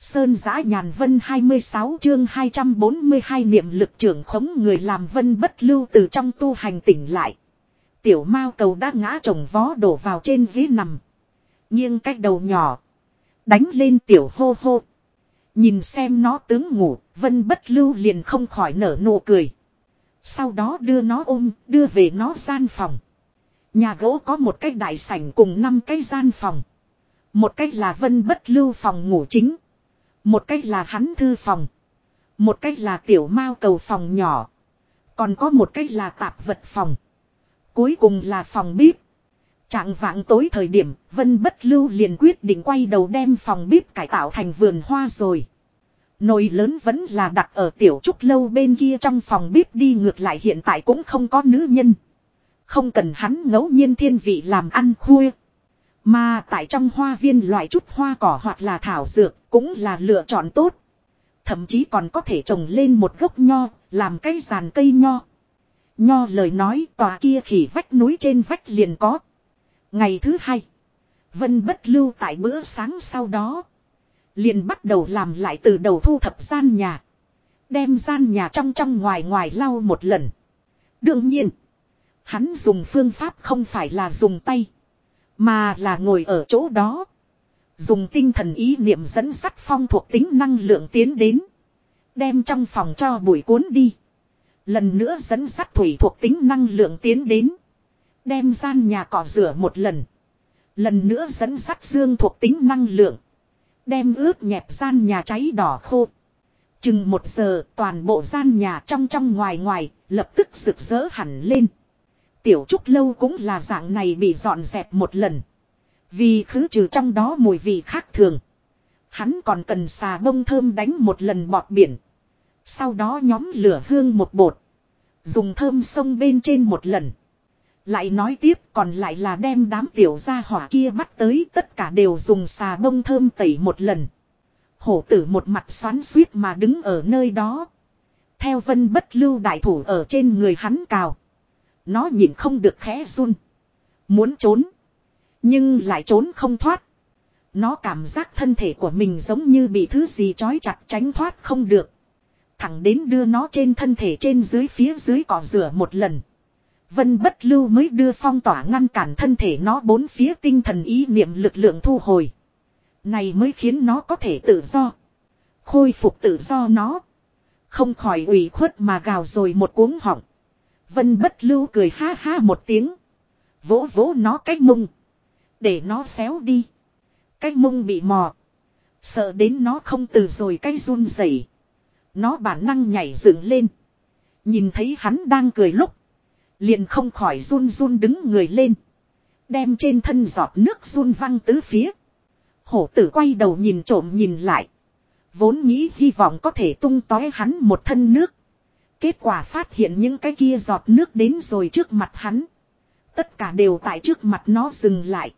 Sơn giã nhàn vân 26 chương 242 niệm lực trưởng khống người làm vân bất lưu từ trong tu hành tỉnh lại. Tiểu mao cầu đã ngã trồng vó đổ vào trên ghế nằm. Nghiêng cách đầu nhỏ. Đánh lên tiểu hô hô. Nhìn xem nó tướng ngủ, vân bất lưu liền không khỏi nở nụ cười. Sau đó đưa nó ôm, đưa về nó gian phòng. Nhà gỗ có một cái đại sảnh cùng năm cái gian phòng. Một cách là vân bất lưu phòng ngủ chính. Một cách là hắn thư phòng. Một cách là tiểu mao cầu phòng nhỏ. Còn có một cách là tạp vật phòng. Cuối cùng là phòng bếp. Trạng vạng tối thời điểm, Vân Bất Lưu liền quyết định quay đầu đem phòng bếp cải tạo thành vườn hoa rồi. Nồi lớn vẫn là đặt ở tiểu trúc lâu bên kia trong phòng bếp đi ngược lại hiện tại cũng không có nữ nhân. Không cần hắn ngẫu nhiên thiên vị làm ăn khuya. Mà tại trong hoa viên loại chút hoa cỏ hoặc là thảo dược cũng là lựa chọn tốt. Thậm chí còn có thể trồng lên một gốc nho, làm cây giàn cây nho. Nho lời nói tòa kia khỉ vách núi trên vách liền có. Ngày thứ hai, Vân bất lưu tại bữa sáng sau đó. Liền bắt đầu làm lại từ đầu thu thập gian nhà. Đem gian nhà trong trong ngoài ngoài lau một lần. Đương nhiên, hắn dùng phương pháp không phải là dùng tay. Mà là ngồi ở chỗ đó. Dùng tinh thần ý niệm dẫn sắt phong thuộc tính năng lượng tiến đến. Đem trong phòng cho bụi cuốn đi. Lần nữa dẫn sắt thủy thuộc tính năng lượng tiến đến. Đem gian nhà cỏ rửa một lần. Lần nữa dẫn sắt dương thuộc tính năng lượng. Đem ướt nhẹp gian nhà cháy đỏ khô. Chừng một giờ, toàn bộ gian nhà trong trong ngoài ngoài lập tức rực rỡ hẳn lên. Tiểu trúc lâu cũng là dạng này bị dọn dẹp một lần. Vì khứ trừ trong đó mùi vị khác thường. Hắn còn cần xà bông thơm đánh một lần bọt biển. Sau đó nhóm lửa hương một bột. Dùng thơm sông bên trên một lần. Lại nói tiếp còn lại là đem đám tiểu gia hỏa kia bắt tới, tất cả đều dùng xà bông thơm tẩy một lần. Hổ tử một mặt xoắn suýt mà đứng ở nơi đó. Theo vân bất lưu đại thủ ở trên người hắn cào. Nó nhìn không được khẽ run. Muốn trốn. Nhưng lại trốn không thoát. Nó cảm giác thân thể của mình giống như bị thứ gì trói chặt tránh thoát không được. Thẳng đến đưa nó trên thân thể trên dưới phía dưới cỏ rửa một lần. Vân bất lưu mới đưa phong tỏa ngăn cản thân thể nó bốn phía tinh thần ý niệm lực lượng thu hồi. Này mới khiến nó có thể tự do. Khôi phục tự do nó. Không khỏi ủy khuất mà gào rồi một cuống họng. Vân bất lưu cười ha ha một tiếng. Vỗ vỗ nó cái mông. Để nó xéo đi. Cái mông bị mò. Sợ đến nó không từ rồi cái run rẩy. Nó bản năng nhảy dựng lên. Nhìn thấy hắn đang cười lúc. Liền không khỏi run run đứng người lên. Đem trên thân giọt nước run văng tứ phía. Hổ tử quay đầu nhìn trộm nhìn lại. Vốn nghĩ hy vọng có thể tung tói hắn một thân nước. Kết quả phát hiện những cái kia giọt nước đến rồi trước mặt hắn. Tất cả đều tại trước mặt nó dừng lại.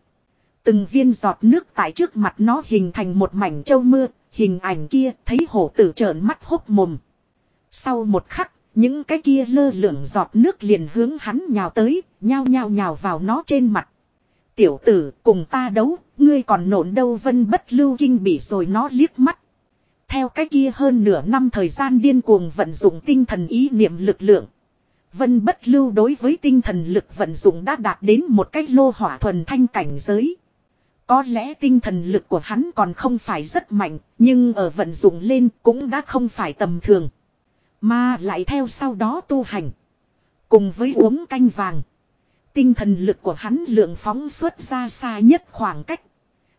Từng viên giọt nước tại trước mặt nó hình thành một mảnh châu mưa, hình ảnh kia thấy hổ tử trợn mắt hốc mồm. Sau một khắc, những cái kia lơ lửng giọt nước liền hướng hắn nhào tới, nhao nhao nhào vào nó trên mặt. Tiểu tử, cùng ta đấu, ngươi còn nổn đâu vân bất lưu kinh bị rồi nó liếc mắt. Theo cái kia hơn nửa năm thời gian điên cuồng vận dụng tinh thần ý niệm lực lượng. Vân bất lưu đối với tinh thần lực vận dụng đã đạt đến một cách lô hỏa thuần thanh cảnh giới. Có lẽ tinh thần lực của hắn còn không phải rất mạnh, nhưng ở vận dụng lên cũng đã không phải tầm thường. Mà lại theo sau đó tu hành. Cùng với uống canh vàng. Tinh thần lực của hắn lượng phóng xuất ra xa nhất khoảng cách.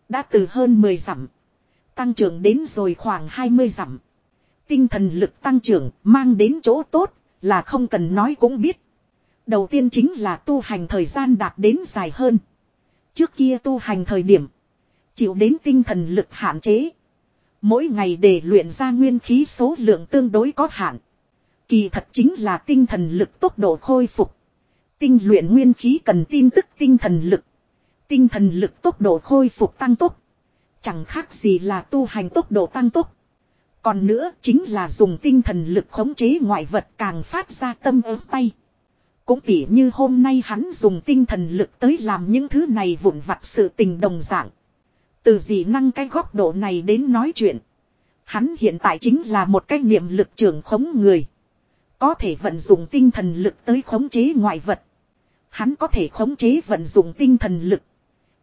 Đã từ hơn 10 dặm. Tăng trưởng đến rồi khoảng 20 dặm. Tinh thần lực tăng trưởng mang đến chỗ tốt là không cần nói cũng biết. Đầu tiên chính là tu hành thời gian đạt đến dài hơn. Trước kia tu hành thời điểm. Chịu đến tinh thần lực hạn chế. Mỗi ngày để luyện ra nguyên khí số lượng tương đối có hạn. Kỳ thật chính là tinh thần lực tốc độ khôi phục. Tinh luyện nguyên khí cần tin tức tinh thần lực. Tinh thần lực tốc độ khôi phục tăng tốc. Chẳng khác gì là tu hành tốc độ tăng tốc. Còn nữa chính là dùng tinh thần lực khống chế ngoại vật càng phát ra tâm ớt tay. Cũng tỉ như hôm nay hắn dùng tinh thần lực tới làm những thứ này vụn vặt sự tình đồng dạng. Từ dị năng cái góc độ này đến nói chuyện. Hắn hiện tại chính là một cái niệm lực trưởng khống người. Có thể vận dụng tinh thần lực tới khống chế ngoại vật. Hắn có thể khống chế vận dụng tinh thần lực.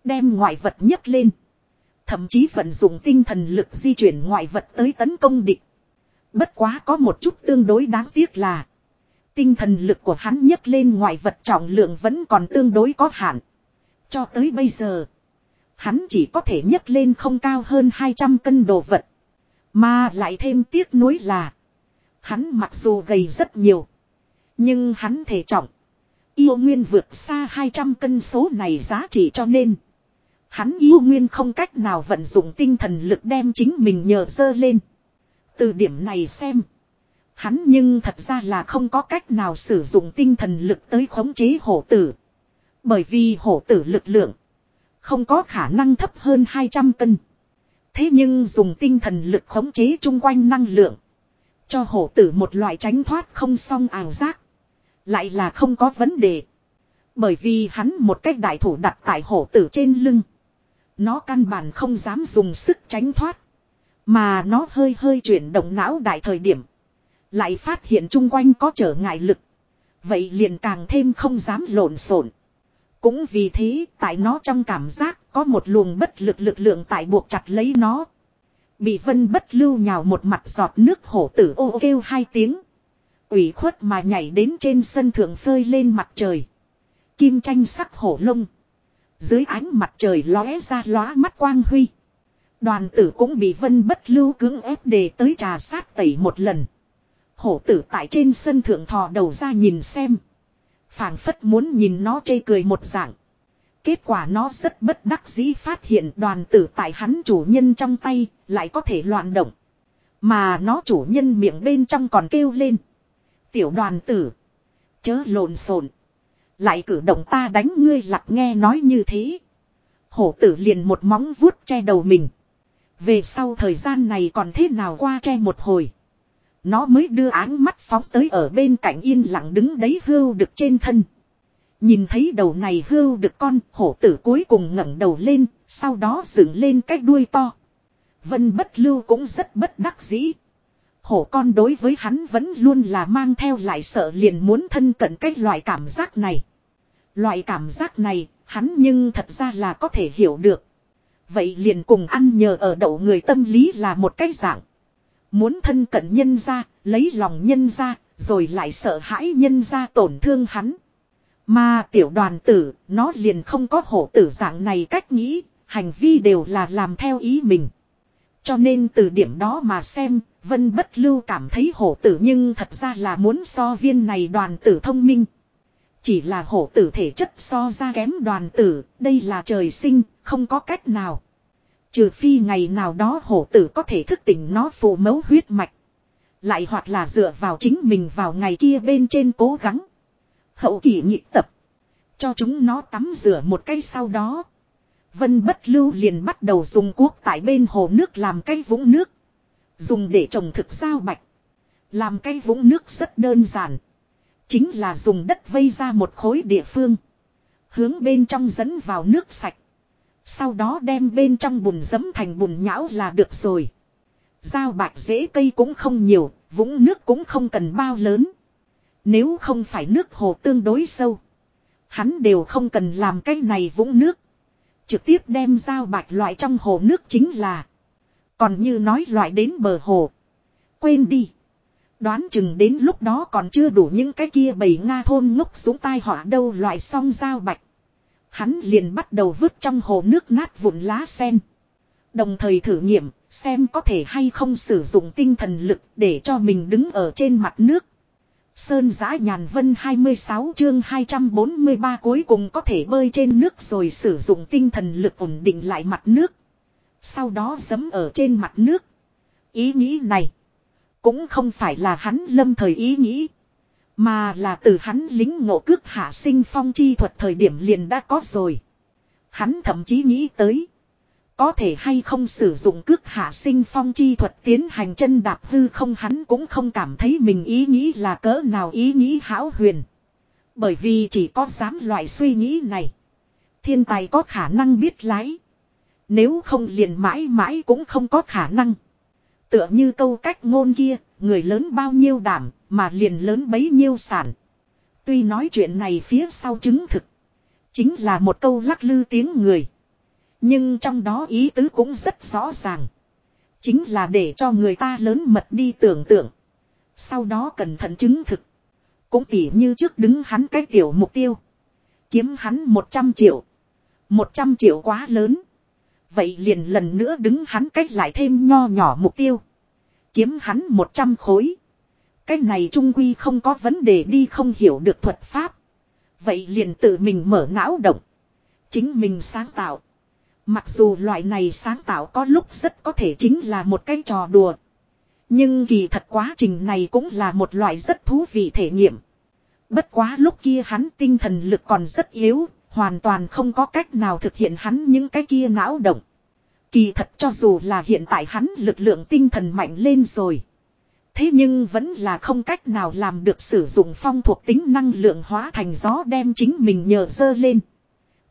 Đem ngoại vật nhấc lên. Thậm chí vận dụng tinh thần lực di chuyển ngoại vật tới tấn công địch. Bất quá có một chút tương đối đáng tiếc là. Tinh thần lực của hắn nhấc lên ngoại vật trọng lượng vẫn còn tương đối có hạn. Cho tới bây giờ. Hắn chỉ có thể nhấc lên không cao hơn 200 cân đồ vật. Mà lại thêm tiếc nuối là. Hắn mặc dù gầy rất nhiều. Nhưng hắn thể trọng. Yêu nguyên vượt xa 200 cân số này giá trị cho nên. Hắn yêu nguyên không cách nào vận dụng tinh thần lực đem chính mình nhờ dơ lên. Từ điểm này xem. Hắn nhưng thật ra là không có cách nào sử dụng tinh thần lực tới khống chế hổ tử. Bởi vì hổ tử lực lượng. Không có khả năng thấp hơn 200 cân. Thế nhưng dùng tinh thần lực khống chế chung quanh năng lượng. Cho hổ tử một loại tránh thoát không song ảo giác. Lại là không có vấn đề. Bởi vì hắn một cách đại thủ đặt tại hổ tử trên lưng. Nó căn bản không dám dùng sức tránh thoát. Mà nó hơi hơi chuyển động não đại thời điểm. Lại phát hiện chung quanh có trở ngại lực. Vậy liền càng thêm không dám lộn xộn. Cũng vì thế, tại nó trong cảm giác có một luồng bất lực lực lượng tại buộc chặt lấy nó. Bị vân bất lưu nhào một mặt giọt nước hổ tử ô kêu hai tiếng. ủy khuất mà nhảy đến trên sân thượng phơi lên mặt trời. Kim tranh sắc hổ lông. Dưới ánh mặt trời lóe ra lóa mắt quang huy. Đoàn tử cũng bị vân bất lưu cưỡng ép để tới trà sát tẩy một lần. Hổ tử tại trên sân thượng thò đầu ra nhìn xem phảng phất muốn nhìn nó chê cười một dạng. Kết quả nó rất bất đắc dĩ phát hiện đoàn tử tại hắn chủ nhân trong tay lại có thể loạn động. Mà nó chủ nhân miệng bên trong còn kêu lên. Tiểu đoàn tử. Chớ lộn xộn. Lại cử động ta đánh ngươi lặc nghe nói như thế. Hổ tử liền một móng vuốt che đầu mình. Về sau thời gian này còn thế nào qua che một hồi. Nó mới đưa áng mắt phóng tới ở bên cạnh yên lặng đứng đấy hưu được trên thân. Nhìn thấy đầu này hưu được con hổ tử cuối cùng ngẩng đầu lên, sau đó dựng lên cái đuôi to. Vân bất lưu cũng rất bất đắc dĩ. Hổ con đối với hắn vẫn luôn là mang theo lại sợ liền muốn thân cận cái loại cảm giác này. Loại cảm giác này, hắn nhưng thật ra là có thể hiểu được. Vậy liền cùng ăn nhờ ở đậu người tâm lý là một cái dạng. Muốn thân cận nhân ra, lấy lòng nhân ra, rồi lại sợ hãi nhân ra tổn thương hắn. Mà tiểu đoàn tử, nó liền không có hổ tử dạng này cách nghĩ, hành vi đều là làm theo ý mình. Cho nên từ điểm đó mà xem, Vân Bất Lưu cảm thấy hổ tử nhưng thật ra là muốn so viên này đoàn tử thông minh. Chỉ là hổ tử thể chất so ra kém đoàn tử, đây là trời sinh, không có cách nào. Trừ phi ngày nào đó hổ tử có thể thức tỉnh nó phụ mẫu huyết mạch. Lại hoặc là dựa vào chính mình vào ngày kia bên trên cố gắng. Hậu kỳ nhị tập. Cho chúng nó tắm rửa một cái sau đó. Vân bất lưu liền bắt đầu dùng cuốc tại bên hồ nước làm cây vũng nước. Dùng để trồng thực sao bạch. Làm cây vũng nước rất đơn giản. Chính là dùng đất vây ra một khối địa phương. Hướng bên trong dẫn vào nước sạch. Sau đó đem bên trong bùn dấm thành bùn nhão là được rồi. Giao bạc dễ cây cũng không nhiều, vũng nước cũng không cần bao lớn. Nếu không phải nước hồ tương đối sâu. Hắn đều không cần làm cái này vũng nước. Trực tiếp đem giao bạc loại trong hồ nước chính là. Còn như nói loại đến bờ hồ. Quên đi. Đoán chừng đến lúc đó còn chưa đủ những cái kia bầy Nga thôn ngốc xuống tai họa đâu loại song giao bạch. Hắn liền bắt đầu vứt trong hồ nước nát vụn lá sen. Đồng thời thử nghiệm, xem có thể hay không sử dụng tinh thần lực để cho mình đứng ở trên mặt nước. Sơn giã nhàn vân 26 chương 243 cuối cùng có thể bơi trên nước rồi sử dụng tinh thần lực ổn định lại mặt nước. Sau đó dấm ở trên mặt nước. Ý nghĩ này cũng không phải là hắn lâm thời ý nghĩ. Mà là từ hắn lính ngộ cước hạ sinh phong chi thuật thời điểm liền đã có rồi. Hắn thậm chí nghĩ tới. Có thể hay không sử dụng cước hạ sinh phong chi thuật tiến hành chân đạp hư không, hắn cũng không cảm thấy mình ý nghĩ là cỡ nào ý nghĩ hão huyền. Bởi vì chỉ có dám loại suy nghĩ này. Thiên tài có khả năng biết lái. Nếu không liền mãi mãi cũng không có khả năng. Tựa như câu cách ngôn kia, người lớn bao nhiêu đảm, mà liền lớn bấy nhiêu sản. Tuy nói chuyện này phía sau chứng thực. Chính là một câu lắc lư tiếng người. Nhưng trong đó ý tứ cũng rất rõ ràng. Chính là để cho người ta lớn mật đi tưởng tượng. Sau đó cẩn thận chứng thực. Cũng tỉ như trước đứng hắn cái tiểu mục tiêu. Kiếm hắn 100 triệu. 100 triệu quá lớn. Vậy liền lần nữa đứng hắn cách lại thêm nho nhỏ mục tiêu. Kiếm hắn 100 khối. Cái này trung quy không có vấn đề đi không hiểu được thuật pháp. Vậy liền tự mình mở não động. Chính mình sáng tạo. Mặc dù loại này sáng tạo có lúc rất có thể chính là một cái trò đùa. Nhưng kỳ thật quá trình này cũng là một loại rất thú vị thể nghiệm. Bất quá lúc kia hắn tinh thần lực còn rất yếu, hoàn toàn không có cách nào thực hiện hắn những cái kia não động. Kỳ thật cho dù là hiện tại hắn lực lượng tinh thần mạnh lên rồi. Thế nhưng vẫn là không cách nào làm được sử dụng phong thuộc tính năng lượng hóa thành gió đem chính mình nhờ dơ lên.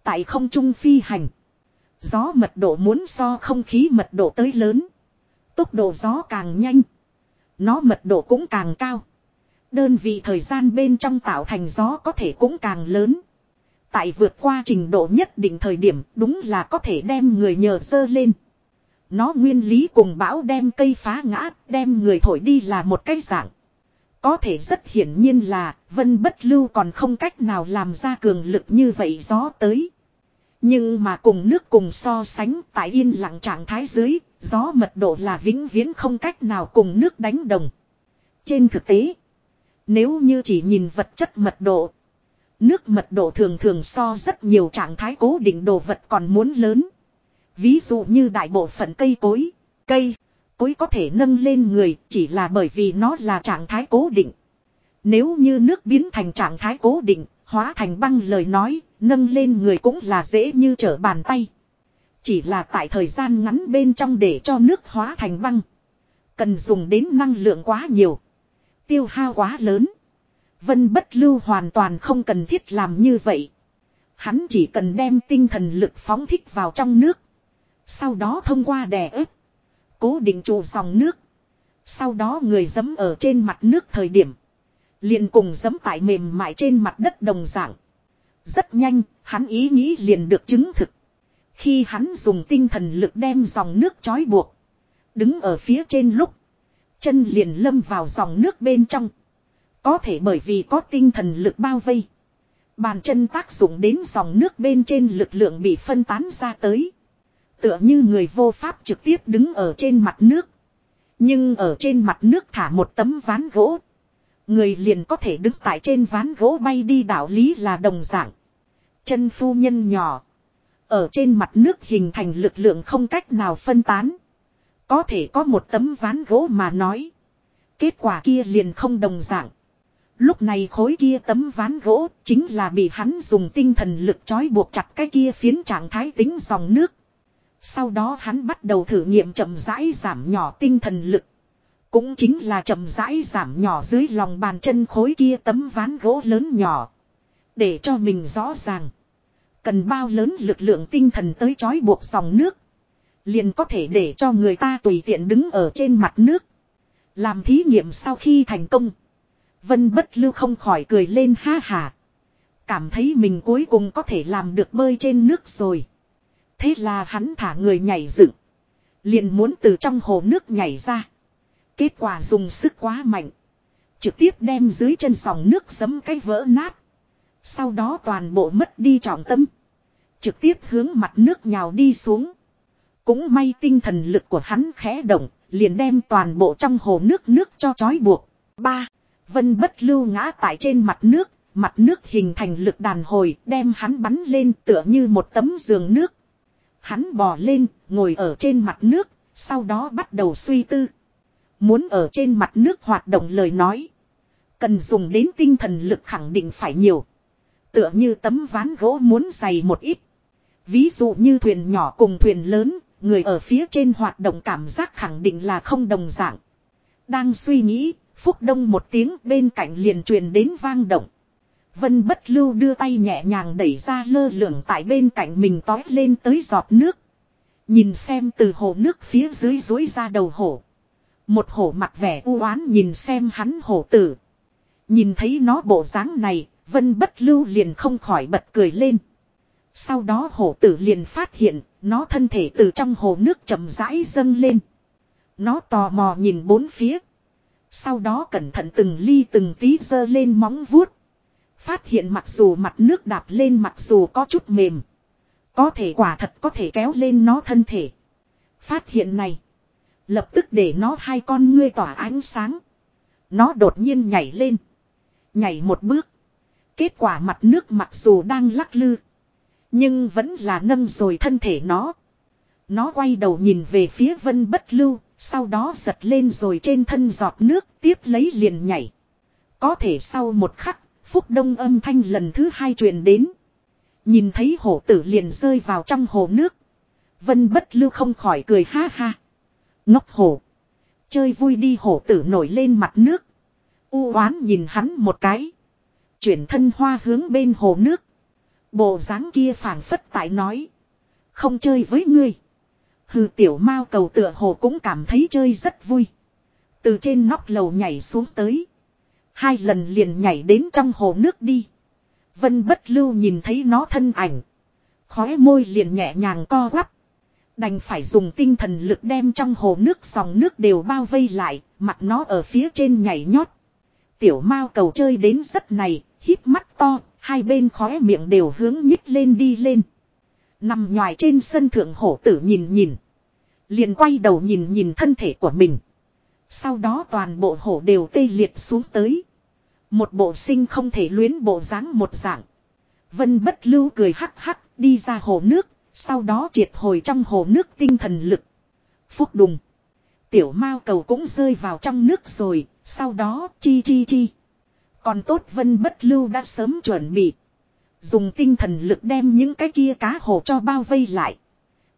Tại không trung phi hành. Gió mật độ muốn so không khí mật độ tới lớn. Tốc độ gió càng nhanh. Nó mật độ cũng càng cao. Đơn vị thời gian bên trong tạo thành gió có thể cũng càng lớn. Tại vượt qua trình độ nhất định thời điểm đúng là có thể đem người nhờ dơ lên. Nó nguyên lý cùng bão đem cây phá ngã, đem người thổi đi là một cái dạng. Có thể rất hiển nhiên là vân bất lưu còn không cách nào làm ra cường lực như vậy gió tới. Nhưng mà cùng nước cùng so sánh tại yên lặng trạng thái dưới, gió mật độ là vĩnh viễn không cách nào cùng nước đánh đồng. Trên thực tế, nếu như chỉ nhìn vật chất mật độ, nước mật độ thường thường so rất nhiều trạng thái cố định đồ vật còn muốn lớn. Ví dụ như đại bộ phận cây cối, cây, cối có thể nâng lên người chỉ là bởi vì nó là trạng thái cố định. Nếu như nước biến thành trạng thái cố định, hóa thành băng lời nói, nâng lên người cũng là dễ như trở bàn tay. Chỉ là tại thời gian ngắn bên trong để cho nước hóa thành băng. Cần dùng đến năng lượng quá nhiều. Tiêu hao quá lớn. Vân bất lưu hoàn toàn không cần thiết làm như vậy. Hắn chỉ cần đem tinh thần lực phóng thích vào trong nước. Sau đó thông qua đè ép. Cố định trụ dòng nước. Sau đó người dấm ở trên mặt nước thời điểm. Liền cùng dấm tại mềm mại trên mặt đất đồng dạng. Rất nhanh, hắn ý nghĩ liền được chứng thực. Khi hắn dùng tinh thần lực đem dòng nước trói buộc. Đứng ở phía trên lúc. Chân liền lâm vào dòng nước bên trong. Có thể bởi vì có tinh thần lực bao vây. Bàn chân tác dụng đến dòng nước bên trên lực lượng bị phân tán ra tới. Tựa như người vô pháp trực tiếp đứng ở trên mặt nước. Nhưng ở trên mặt nước thả một tấm ván gỗ. Người liền có thể đứng tại trên ván gỗ bay đi đạo lý là đồng dạng. Chân phu nhân nhỏ. Ở trên mặt nước hình thành lực lượng không cách nào phân tán. Có thể có một tấm ván gỗ mà nói. Kết quả kia liền không đồng dạng. Lúc này khối kia tấm ván gỗ chính là bị hắn dùng tinh thần lực trói buộc chặt cái kia phiến trạng thái tính dòng nước. Sau đó hắn bắt đầu thử nghiệm chậm rãi giảm nhỏ tinh thần lực. Cũng chính là chậm rãi giảm nhỏ dưới lòng bàn chân khối kia tấm ván gỗ lớn nhỏ. Để cho mình rõ ràng. Cần bao lớn lực lượng tinh thần tới trói buộc dòng nước. Liền có thể để cho người ta tùy tiện đứng ở trên mặt nước. Làm thí nghiệm sau khi thành công. Vân bất lưu không khỏi cười lên ha hà. Cảm thấy mình cuối cùng có thể làm được bơi trên nước rồi. Thế là hắn thả người nhảy dựng. Liền muốn từ trong hồ nước nhảy ra. Kết quả dùng sức quá mạnh. Trực tiếp đem dưới chân sòng nước sấm cái vỡ nát. Sau đó toàn bộ mất đi trọng tâm. Trực tiếp hướng mặt nước nhào đi xuống. Cũng may tinh thần lực của hắn khẽ động, liền đem toàn bộ trong hồ nước nước cho chói buộc. ba Vân bất lưu ngã tại trên mặt nước, mặt nước hình thành lực đàn hồi, đem hắn bắn lên tựa như một tấm giường nước. Hắn bò lên, ngồi ở trên mặt nước, sau đó bắt đầu suy tư. Muốn ở trên mặt nước hoạt động lời nói. Cần dùng đến tinh thần lực khẳng định phải nhiều. Tựa như tấm ván gỗ muốn dày một ít. Ví dụ như thuyền nhỏ cùng thuyền lớn, người ở phía trên hoạt động cảm giác khẳng định là không đồng dạng. Đang suy nghĩ, phúc đông một tiếng bên cạnh liền truyền đến vang động. Vân bất lưu đưa tay nhẹ nhàng đẩy ra lơ lửng tại bên cạnh mình tói lên tới giọt nước. Nhìn xem từ hồ nước phía dưới dối ra đầu hổ. Một hổ mặt vẻ u oán nhìn xem hắn hổ tử. Nhìn thấy nó bộ dáng này, vân bất lưu liền không khỏi bật cười lên. Sau đó hổ tử liền phát hiện, nó thân thể từ trong hồ nước chậm rãi dâng lên. Nó tò mò nhìn bốn phía. Sau đó cẩn thận từng ly từng tí dơ lên móng vuốt. Phát hiện mặc dù mặt nước đạp lên mặc dù có chút mềm. Có thể quả thật có thể kéo lên nó thân thể. Phát hiện này. Lập tức để nó hai con ngươi tỏa ánh sáng. Nó đột nhiên nhảy lên. Nhảy một bước. Kết quả mặt nước mặc dù đang lắc lư. Nhưng vẫn là nâng rồi thân thể nó. Nó quay đầu nhìn về phía vân bất lưu. Sau đó giật lên rồi trên thân giọt nước tiếp lấy liền nhảy. Có thể sau một khắc, phúc đông âm thanh lần thứ hai truyền đến. Nhìn thấy hổ tử liền rơi vào trong hồ nước. Vân bất lưu không khỏi cười ha ha. Ngốc hổ. Chơi vui đi hổ tử nổi lên mặt nước. U oán nhìn hắn một cái. Chuyển thân hoa hướng bên hồ nước. Bộ dáng kia phản phất tại nói. Không chơi với ngươi. Hừ tiểu mao cầu tựa hồ cũng cảm thấy chơi rất vui. Từ trên nóc lầu nhảy xuống tới. Hai lần liền nhảy đến trong hồ nước đi. Vân bất lưu nhìn thấy nó thân ảnh. Khóe môi liền nhẹ nhàng co quắp. Đành phải dùng tinh thần lực đem trong hồ nước dòng nước đều bao vây lại, mặt nó ở phía trên nhảy nhót. Tiểu mao cầu chơi đến rất này, hít mắt to, hai bên khóe miệng đều hướng nhích lên đi lên. Nằm ngoài trên sân thượng hổ tử nhìn nhìn. Liền quay đầu nhìn nhìn thân thể của mình. Sau đó toàn bộ hổ đều tê liệt xuống tới. Một bộ sinh không thể luyến bộ dáng một dạng. Vân bất lưu cười hắc hắc, đi ra hồ nước. Sau đó triệt hồi trong hồ nước tinh thần lực. Phúc đùng. Tiểu mao cầu cũng rơi vào trong nước rồi. Sau đó chi chi chi. Còn tốt vân bất lưu đã sớm chuẩn bị. Dùng tinh thần lực đem những cái kia cá hồ cho bao vây lại.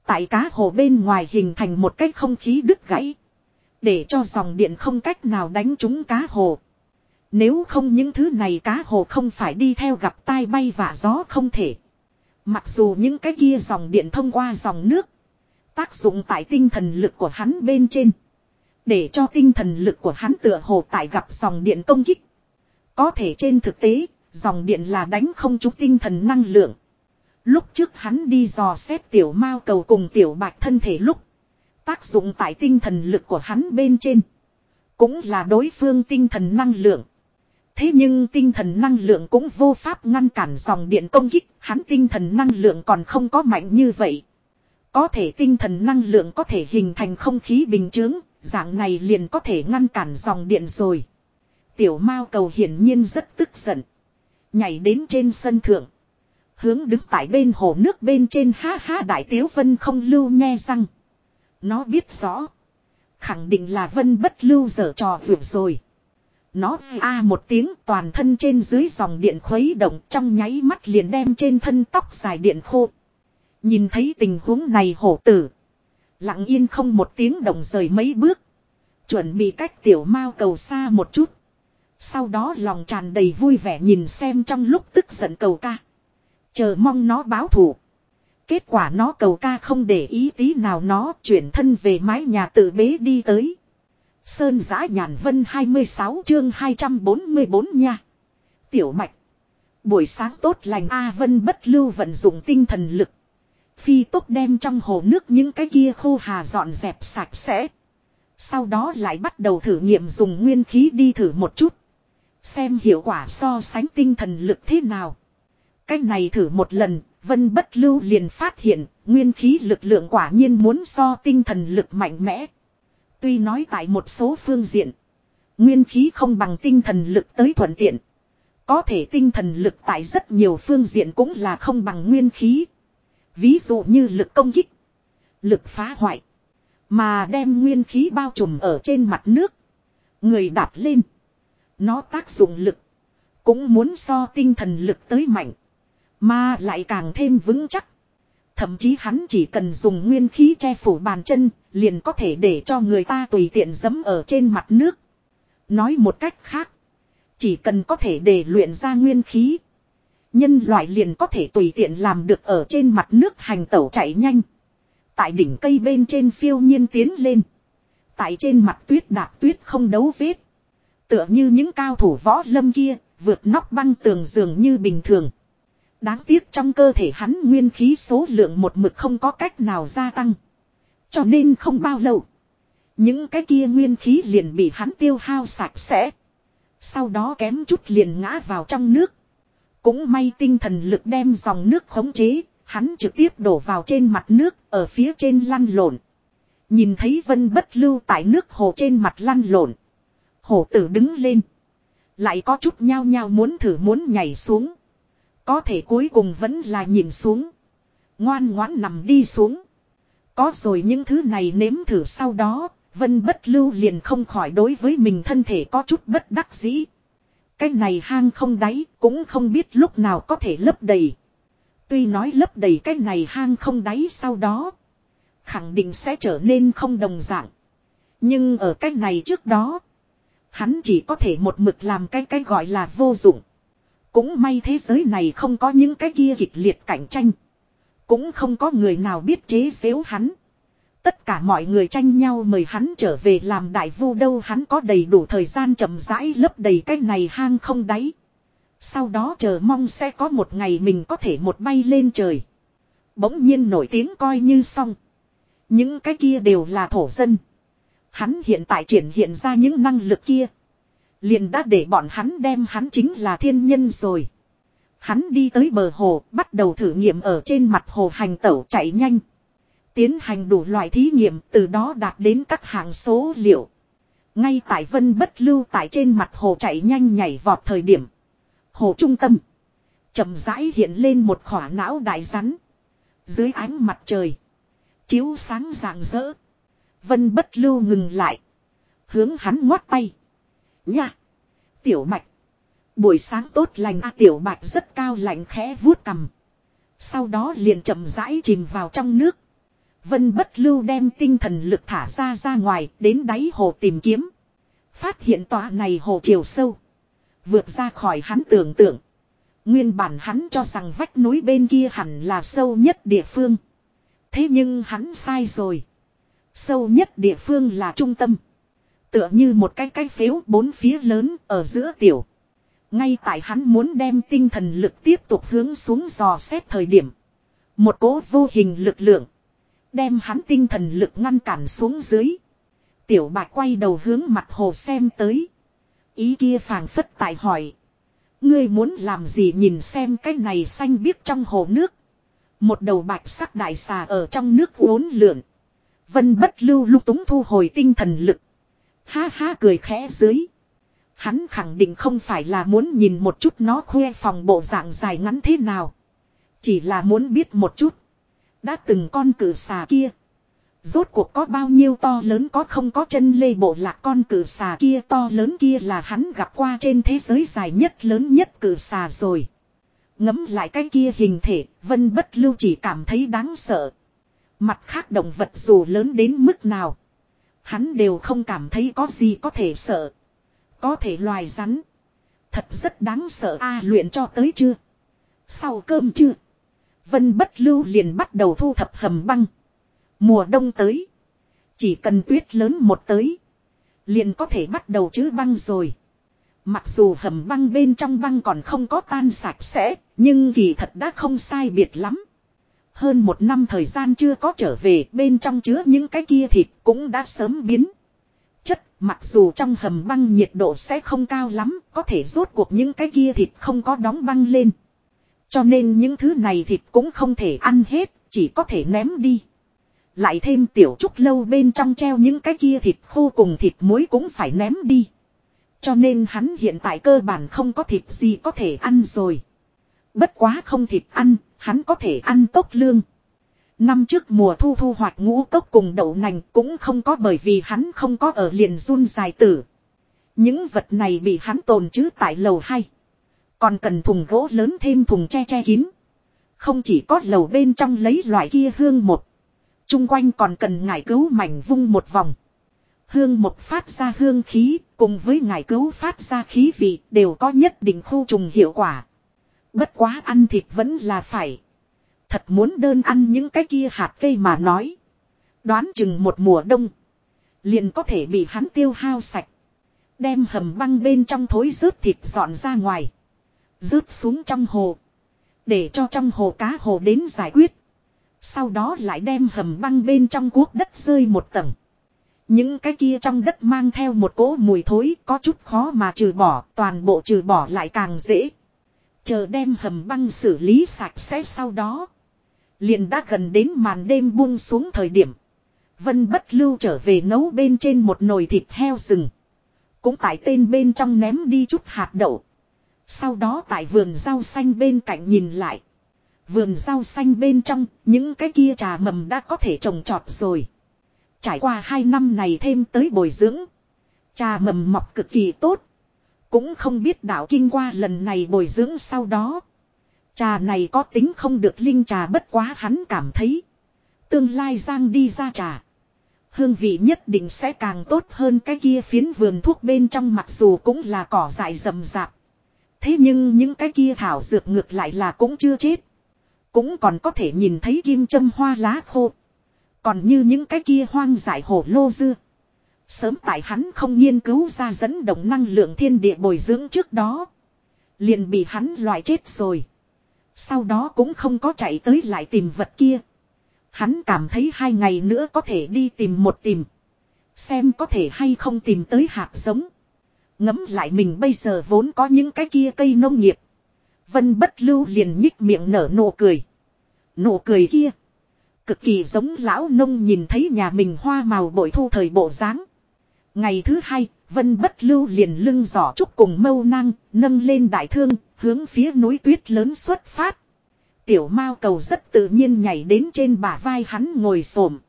Tại cá hồ bên ngoài hình thành một cái không khí đứt gãy. Để cho dòng điện không cách nào đánh trúng cá hồ. Nếu không những thứ này cá hồ không phải đi theo gặp tai bay và gió không thể. Mặc dù những cái kia dòng điện thông qua dòng nước. Tác dụng tại tinh thần lực của hắn bên trên. Để cho tinh thần lực của hắn tựa hồ tại gặp dòng điện công kích. Có thể trên thực tế, dòng điện là đánh không trúng tinh thần năng lượng. Lúc trước hắn đi dò xét tiểu mao cầu cùng tiểu bạch thân thể lúc. Tác dụng tại tinh thần lực của hắn bên trên. Cũng là đối phương tinh thần năng lượng. Thế nhưng tinh thần năng lượng cũng vô pháp ngăn cản dòng điện công kích, hắn tinh thần năng lượng còn không có mạnh như vậy. Có thể tinh thần năng lượng có thể hình thành không khí bình chướng, dạng này liền có thể ngăn cản dòng điện rồi. Tiểu Mao cầu hiển nhiên rất tức giận. Nhảy đến trên sân thượng. Hướng đứng tại bên hồ nước bên trên ha ha đại tiếu vân không lưu nghe răng. Nó biết rõ. Khẳng định là vân bất lưu dở trò vượt rồi. Nó a à một tiếng toàn thân trên dưới dòng điện khuấy động trong nháy mắt liền đem trên thân tóc dài điện khô. Nhìn thấy tình huống này hổ tử. Lặng yên không một tiếng động rời mấy bước. Chuẩn bị cách tiểu mao cầu xa một chút. Sau đó lòng tràn đầy vui vẻ nhìn xem trong lúc tức giận cầu ca. Chờ mong nó báo thù. Kết quả nó cầu ca không để ý tí nào nó chuyển thân về mái nhà tự bế đi tới. Sơn giã nhàn vân 26 chương 244 nha. Tiểu mạch. Buổi sáng tốt lành A Vân bất lưu vận dụng tinh thần lực. Phi tốt đem trong hồ nước những cái kia khô hà dọn dẹp sạch sẽ. Sau đó lại bắt đầu thử nghiệm dùng nguyên khí đi thử một chút. Xem hiệu quả so sánh tinh thần lực thế nào. Cách này thử một lần, Vân bất lưu liền phát hiện, nguyên khí lực lượng quả nhiên muốn so tinh thần lực mạnh mẽ. Tuy nói tại một số phương diện, nguyên khí không bằng tinh thần lực tới thuận tiện. Có thể tinh thần lực tại rất nhiều phương diện cũng là không bằng nguyên khí. Ví dụ như lực công kích, lực phá hoại. Mà đem nguyên khí bao trùm ở trên mặt nước. Người đạp lên. Nó tác dụng lực. Cũng muốn so tinh thần lực tới mạnh. Mà lại càng thêm vững chắc. Thậm chí hắn chỉ cần dùng nguyên khí che phủ bàn chân, liền có thể để cho người ta tùy tiện dấm ở trên mặt nước. Nói một cách khác, chỉ cần có thể để luyện ra nguyên khí. Nhân loại liền có thể tùy tiện làm được ở trên mặt nước hành tẩu chạy nhanh. Tại đỉnh cây bên trên phiêu nhiên tiến lên. Tại trên mặt tuyết đạp tuyết không đấu vết. Tựa như những cao thủ võ lâm kia, vượt nóc băng tường dường như bình thường. Đáng tiếc trong cơ thể hắn nguyên khí số lượng một mực không có cách nào gia tăng. Cho nên không bao lâu. Những cái kia nguyên khí liền bị hắn tiêu hao sạch sẽ. Sau đó kém chút liền ngã vào trong nước. Cũng may tinh thần lực đem dòng nước khống chế, hắn trực tiếp đổ vào trên mặt nước, ở phía trên lăn lộn. Nhìn thấy vân bất lưu tại nước hồ trên mặt lăn lộn. Hổ tử đứng lên. Lại có chút nhao nhao muốn thử muốn nhảy xuống. Có thể cuối cùng vẫn là nhìn xuống. Ngoan ngoãn nằm đi xuống. Có rồi những thứ này nếm thử sau đó, Vân bất lưu liền không khỏi đối với mình thân thể có chút bất đắc dĩ. Cái này hang không đáy, cũng không biết lúc nào có thể lấp đầy. Tuy nói lấp đầy cái này hang không đáy sau đó, khẳng định sẽ trở nên không đồng dạng. Nhưng ở cái này trước đó, hắn chỉ có thể một mực làm cái cái gọi là vô dụng. Cũng may thế giới này không có những cái kia kịch liệt cạnh tranh. Cũng không có người nào biết chế xếu hắn. Tất cả mọi người tranh nhau mời hắn trở về làm đại vu đâu hắn có đầy đủ thời gian chậm rãi lấp đầy cái này hang không đáy. Sau đó chờ mong sẽ có một ngày mình có thể một bay lên trời. Bỗng nhiên nổi tiếng coi như xong. Những cái kia đều là thổ dân. Hắn hiện tại triển hiện ra những năng lực kia. Liền đã để bọn hắn đem hắn chính là thiên nhân rồi. Hắn đi tới bờ hồ, bắt đầu thử nghiệm ở trên mặt hồ hành tẩu chạy nhanh. Tiến hành đủ loại thí nghiệm, từ đó đạt đến các hạng số liệu. Ngay tại vân bất lưu tại trên mặt hồ chạy nhanh nhảy vọt thời điểm. Hồ trung tâm. chậm rãi hiện lên một khỏa não đại rắn. Dưới ánh mặt trời. Chiếu sáng rạng rỡ. Vân bất lưu ngừng lại. Hướng hắn ngoắt tay. Nha. Tiểu mạch. Buổi sáng tốt lành a, tiểu bạch rất cao lạnh khẽ vuốt cầm. Sau đó liền chậm rãi chìm vào trong nước. Vân bất lưu đem tinh thần lực thả ra ra ngoài, đến đáy hồ tìm kiếm. Phát hiện tòa này hồ chiều sâu. Vượt ra khỏi hắn tưởng tượng. Nguyên bản hắn cho rằng vách núi bên kia hẳn là sâu nhất địa phương. Thế nhưng hắn sai rồi. Sâu nhất địa phương là trung tâm. Tựa như một cái cái phếu bốn phía lớn ở giữa tiểu. Ngay tại hắn muốn đem tinh thần lực tiếp tục hướng xuống dò xét thời điểm. Một cố vô hình lực lượng. Đem hắn tinh thần lực ngăn cản xuống dưới. Tiểu bạch quay đầu hướng mặt hồ xem tới. Ý kia phàng phất tại hỏi. Ngươi muốn làm gì nhìn xem cái này xanh biếc trong hồ nước. Một đầu bạch sắc đại xà ở trong nước uốn lượn. Vân bất lưu lúc túng thu hồi tinh thần lực. Ha ha cười khẽ dưới. Hắn khẳng định không phải là muốn nhìn một chút nó khoe phòng bộ dạng dài ngắn thế nào. Chỉ là muốn biết một chút. Đã từng con cử xà kia. Rốt cuộc có bao nhiêu to lớn có không có chân lê bộ lạc con cử xà kia to lớn kia là hắn gặp qua trên thế giới dài nhất lớn nhất cử xà rồi. Ngấm lại cái kia hình thể, vân bất lưu chỉ cảm thấy đáng sợ. Mặt khác động vật dù lớn đến mức nào. Hắn đều không cảm thấy có gì có thể sợ. Có thể loài rắn. Thật rất đáng sợ a luyện cho tới chưa? Sau cơm chưa? Vân bất lưu liền bắt đầu thu thập hầm băng. Mùa đông tới. Chỉ cần tuyết lớn một tới. Liền có thể bắt đầu chứ băng rồi. Mặc dù hầm băng bên trong băng còn không có tan sạch sẽ. Nhưng kỳ thật đã không sai biệt lắm. Hơn một năm thời gian chưa có trở về bên trong chứa những cái kia thịt cũng đã sớm biến. Chất mặc dù trong hầm băng nhiệt độ sẽ không cao lắm có thể rốt cuộc những cái kia thịt không có đóng băng lên. Cho nên những thứ này thịt cũng không thể ăn hết, chỉ có thể ném đi. Lại thêm tiểu trúc lâu bên trong treo những cái kia thịt khô cùng thịt muối cũng phải ném đi. Cho nên hắn hiện tại cơ bản không có thịt gì có thể ăn rồi. Bất quá không thịt ăn, hắn có thể ăn cốc lương. Năm trước mùa thu thu hoạch ngũ cốc cùng đậu nành cũng không có bởi vì hắn không có ở liền run dài tử. Những vật này bị hắn tồn chứ tại lầu hay Còn cần thùng gỗ lớn thêm thùng che che kín. Không chỉ có lầu bên trong lấy loại kia hương một. Trung quanh còn cần ngải cứu mảnh vung một vòng. Hương một phát ra hương khí cùng với ngải cứu phát ra khí vị đều có nhất định khu trùng hiệu quả. Bất quá ăn thịt vẫn là phải. Thật muốn đơn ăn những cái kia hạt cây mà nói. Đoán chừng một mùa đông. Liền có thể bị hắn tiêu hao sạch. Đem hầm băng bên trong thối rớt thịt dọn ra ngoài. Rớt xuống trong hồ. Để cho trong hồ cá hồ đến giải quyết. Sau đó lại đem hầm băng bên trong cuốc đất rơi một tầng. Những cái kia trong đất mang theo một cỗ mùi thối có chút khó mà trừ bỏ, toàn bộ trừ bỏ lại càng dễ. Chờ đem hầm băng xử lý sạch sẽ sau đó. Liền đã gần đến màn đêm buông xuống thời điểm. Vân bất lưu trở về nấu bên trên một nồi thịt heo rừng. Cũng tại tên bên trong ném đi chút hạt đậu. Sau đó tại vườn rau xanh bên cạnh nhìn lại. Vườn rau xanh bên trong, những cái kia trà mầm đã có thể trồng trọt rồi. Trải qua hai năm này thêm tới bồi dưỡng. Trà mầm mọc cực kỳ tốt. Cũng không biết đạo kinh qua lần này bồi dưỡng sau đó. Trà này có tính không được linh trà bất quá hắn cảm thấy. Tương lai giang đi ra trà. Hương vị nhất định sẽ càng tốt hơn cái kia phiến vườn thuốc bên trong mặc dù cũng là cỏ dại rậm rạp. Thế nhưng những cái kia thảo dược ngược lại là cũng chưa chết. Cũng còn có thể nhìn thấy kim châm hoa lá khô. Còn như những cái kia hoang dại hổ lô dưa. Sớm tại hắn không nghiên cứu ra dẫn động năng lượng thiên địa bồi dưỡng trước đó. Liền bị hắn loại chết rồi. Sau đó cũng không có chạy tới lại tìm vật kia. Hắn cảm thấy hai ngày nữa có thể đi tìm một tìm. Xem có thể hay không tìm tới hạt giống. Ngấm lại mình bây giờ vốn có những cái kia cây nông nghiệp. Vân bất lưu liền nhích miệng nở nụ cười. Nụ cười kia. Cực kỳ giống lão nông nhìn thấy nhà mình hoa màu bội thu thời bộ dáng. Ngày thứ hai, Vân bất lưu liền lưng giỏ trúc cùng mâu năng, nâng lên đại thương, hướng phía núi tuyết lớn xuất phát. Tiểu mao cầu rất tự nhiên nhảy đến trên bả vai hắn ngồi xổm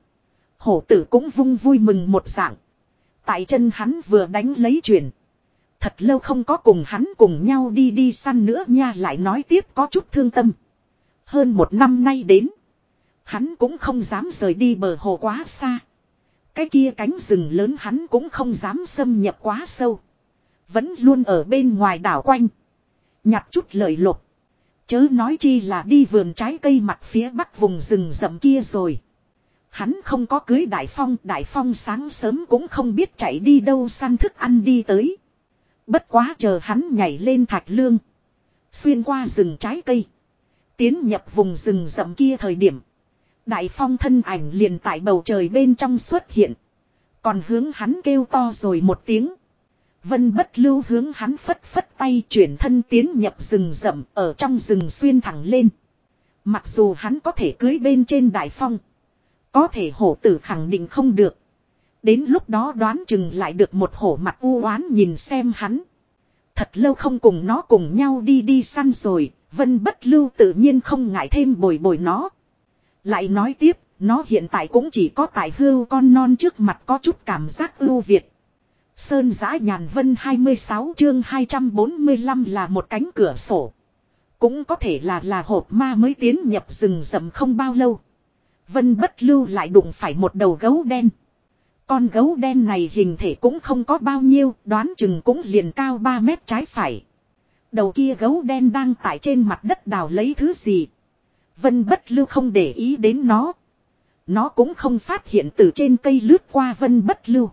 Hổ tử cũng vung vui mừng một dạng. Tại chân hắn vừa đánh lấy chuyển. Thật lâu không có cùng hắn cùng nhau đi đi săn nữa nha lại nói tiếp có chút thương tâm. Hơn một năm nay đến. Hắn cũng không dám rời đi bờ hồ quá xa. Cái kia cánh rừng lớn hắn cũng không dám xâm nhập quá sâu. Vẫn luôn ở bên ngoài đảo quanh. Nhặt chút lợi lộc. Chớ nói chi là đi vườn trái cây mặt phía bắc vùng rừng rậm kia rồi. Hắn không có cưới Đại Phong, Đại Phong sáng sớm cũng không biết chạy đi đâu săn thức ăn đi tới. Bất quá chờ hắn nhảy lên thạch lương. Xuyên qua rừng trái cây. Tiến nhập vùng rừng rậm kia thời điểm. Đại Phong thân ảnh liền tại bầu trời bên trong xuất hiện. Còn hướng hắn kêu to rồi một tiếng. Vân bất lưu hướng hắn phất phất tay chuyển thân tiến nhập rừng rậm ở trong rừng xuyên thẳng lên. Mặc dù hắn có thể cưới bên trên đại phong. Có thể hổ tử khẳng định không được. Đến lúc đó đoán chừng lại được một hổ mặt u oán nhìn xem hắn. Thật lâu không cùng nó cùng nhau đi đi săn rồi, vân bất lưu tự nhiên không ngại thêm bồi bồi nó. Lại nói tiếp, nó hiện tại cũng chỉ có tại hưu con non trước mặt có chút cảm giác ưu việt. Sơn giã nhàn vân 26 chương 245 là một cánh cửa sổ. Cũng có thể là là hộp ma mới tiến nhập rừng rậm không bao lâu. Vân bất lưu lại đụng phải một đầu gấu đen. Con gấu đen này hình thể cũng không có bao nhiêu, đoán chừng cũng liền cao 3 mét trái phải. Đầu kia gấu đen đang tại trên mặt đất đào lấy thứ gì. Vân bất lưu không để ý đến nó. Nó cũng không phát hiện từ trên cây lướt qua vân bất lưu.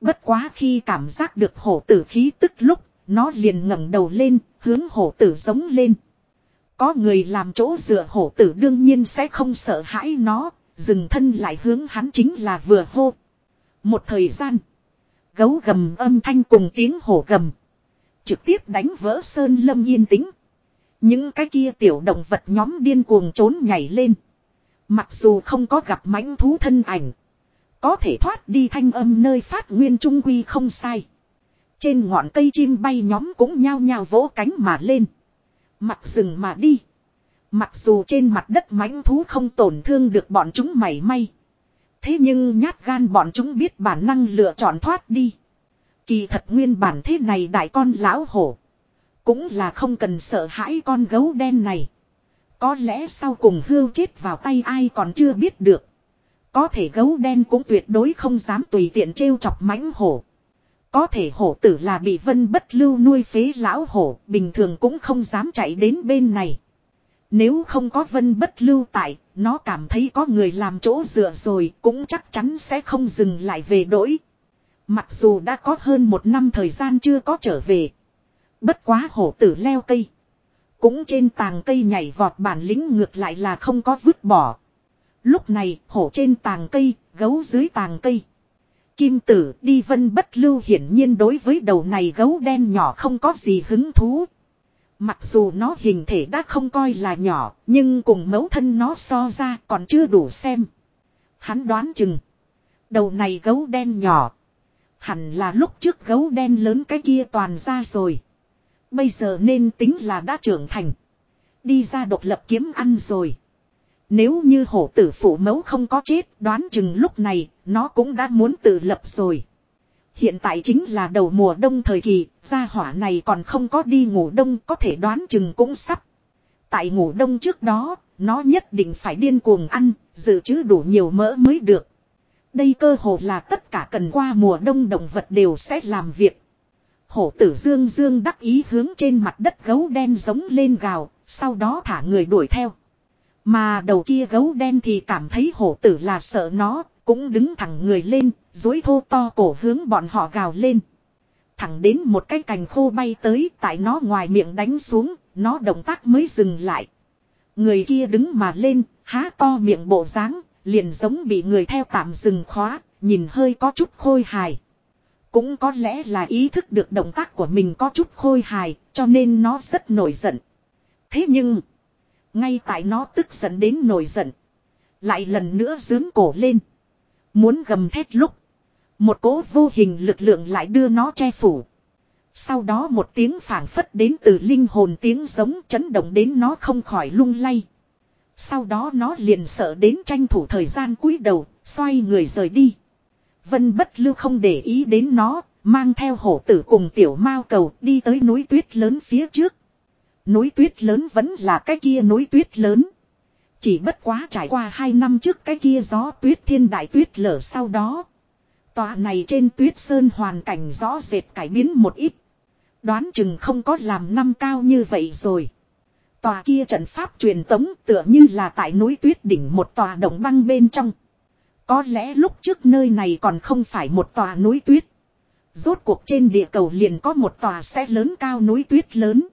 Bất quá khi cảm giác được hổ tử khí tức lúc, nó liền ngẩng đầu lên, hướng hổ tử giống lên. Có người làm chỗ dựa hổ tử đương nhiên sẽ không sợ hãi nó, dừng thân lại hướng hắn chính là vừa hô. Một thời gian, gấu gầm âm thanh cùng tiếng hổ gầm. Trực tiếp đánh vỡ sơn lâm yên tĩnh. Những cái kia tiểu động vật nhóm điên cuồng trốn nhảy lên. Mặc dù không có gặp mãnh thú thân ảnh. Có thể thoát đi thanh âm nơi phát nguyên trung quy không sai. Trên ngọn cây chim bay nhóm cũng nhao nhao vỗ cánh mà lên. Mặt rừng mà đi. Mặc dù trên mặt đất mãnh thú không tổn thương được bọn chúng mảy may. Thế nhưng nhát gan bọn chúng biết bản năng lựa chọn thoát đi. Kỳ thật nguyên bản thế này đại con lão hổ. Cũng là không cần sợ hãi con gấu đen này. Có lẽ sau cùng hưu chết vào tay ai còn chưa biết được. Có thể gấu đen cũng tuyệt đối không dám tùy tiện trêu chọc mãnh hổ. Có thể hổ tử là bị vân bất lưu nuôi phế lão hổ, bình thường cũng không dám chạy đến bên này. Nếu không có vân bất lưu tại, nó cảm thấy có người làm chỗ dựa rồi cũng chắc chắn sẽ không dừng lại về đỗi. Mặc dù đã có hơn một năm thời gian chưa có trở về. Bất quá hổ tử leo cây. Cũng trên tàng cây nhảy vọt bản lĩnh ngược lại là không có vứt bỏ. Lúc này hổ trên tàng cây, gấu dưới tàng cây. Kim tử đi vân bất lưu hiển nhiên đối với đầu này gấu đen nhỏ không có gì hứng thú. Mặc dù nó hình thể đã không coi là nhỏ, nhưng cùng mẫu thân nó so ra còn chưa đủ xem. Hắn đoán chừng. Đầu này gấu đen nhỏ. Hẳn là lúc trước gấu đen lớn cái kia toàn ra rồi. Bây giờ nên tính là đã trưởng thành. Đi ra độc lập kiếm ăn rồi. Nếu như hổ tử phụ mẫu không có chết đoán chừng lúc này nó cũng đã muốn tự lập rồi. Hiện tại chính là đầu mùa đông thời kỳ, gia hỏa này còn không có đi ngủ đông có thể đoán chừng cũng sắp. Tại ngủ đông trước đó, nó nhất định phải điên cuồng ăn, dự trữ đủ nhiều mỡ mới được. Đây cơ hồ là tất cả cần qua mùa đông động vật đều sẽ làm việc. Hổ tử dương dương đắc ý hướng trên mặt đất gấu đen giống lên gào, sau đó thả người đuổi theo. Mà đầu kia gấu đen thì cảm thấy hổ tử là sợ nó, cũng đứng thẳng người lên, dối thô to cổ hướng bọn họ gào lên. Thẳng đến một cái cành khô bay tới tại nó ngoài miệng đánh xuống, nó động tác mới dừng lại. Người kia đứng mà lên, há to miệng bộ dáng liền giống bị người theo tạm dừng khóa, nhìn hơi có chút khôi hài. Cũng có lẽ là ý thức được động tác của mình có chút khôi hài, cho nên nó rất nổi giận. Thế nhưng, ngay tại nó tức giận đến nổi giận, lại lần nữa dướn cổ lên. Muốn gầm thét lúc, một cỗ vô hình lực lượng lại đưa nó che phủ. Sau đó một tiếng phảng phất đến từ linh hồn tiếng giống chấn động đến nó không khỏi lung lay. Sau đó nó liền sợ đến tranh thủ thời gian cúi đầu, xoay người rời đi. Vân bất lưu không để ý đến nó, mang theo hổ tử cùng tiểu mao cầu đi tới núi tuyết lớn phía trước. Núi tuyết lớn vẫn là cái kia núi tuyết lớn. Chỉ bất quá trải qua hai năm trước cái kia gió tuyết thiên đại tuyết lở sau đó. Tòa này trên tuyết sơn hoàn cảnh rõ rệt cải biến một ít. Đoán chừng không có làm năm cao như vậy rồi. Tòa kia trận pháp truyền tống tựa như là tại núi tuyết đỉnh một tòa động băng bên trong. Có lẽ lúc trước nơi này còn không phải một tòa núi tuyết. Rốt cuộc trên địa cầu liền có một tòa xe lớn cao núi tuyết lớn.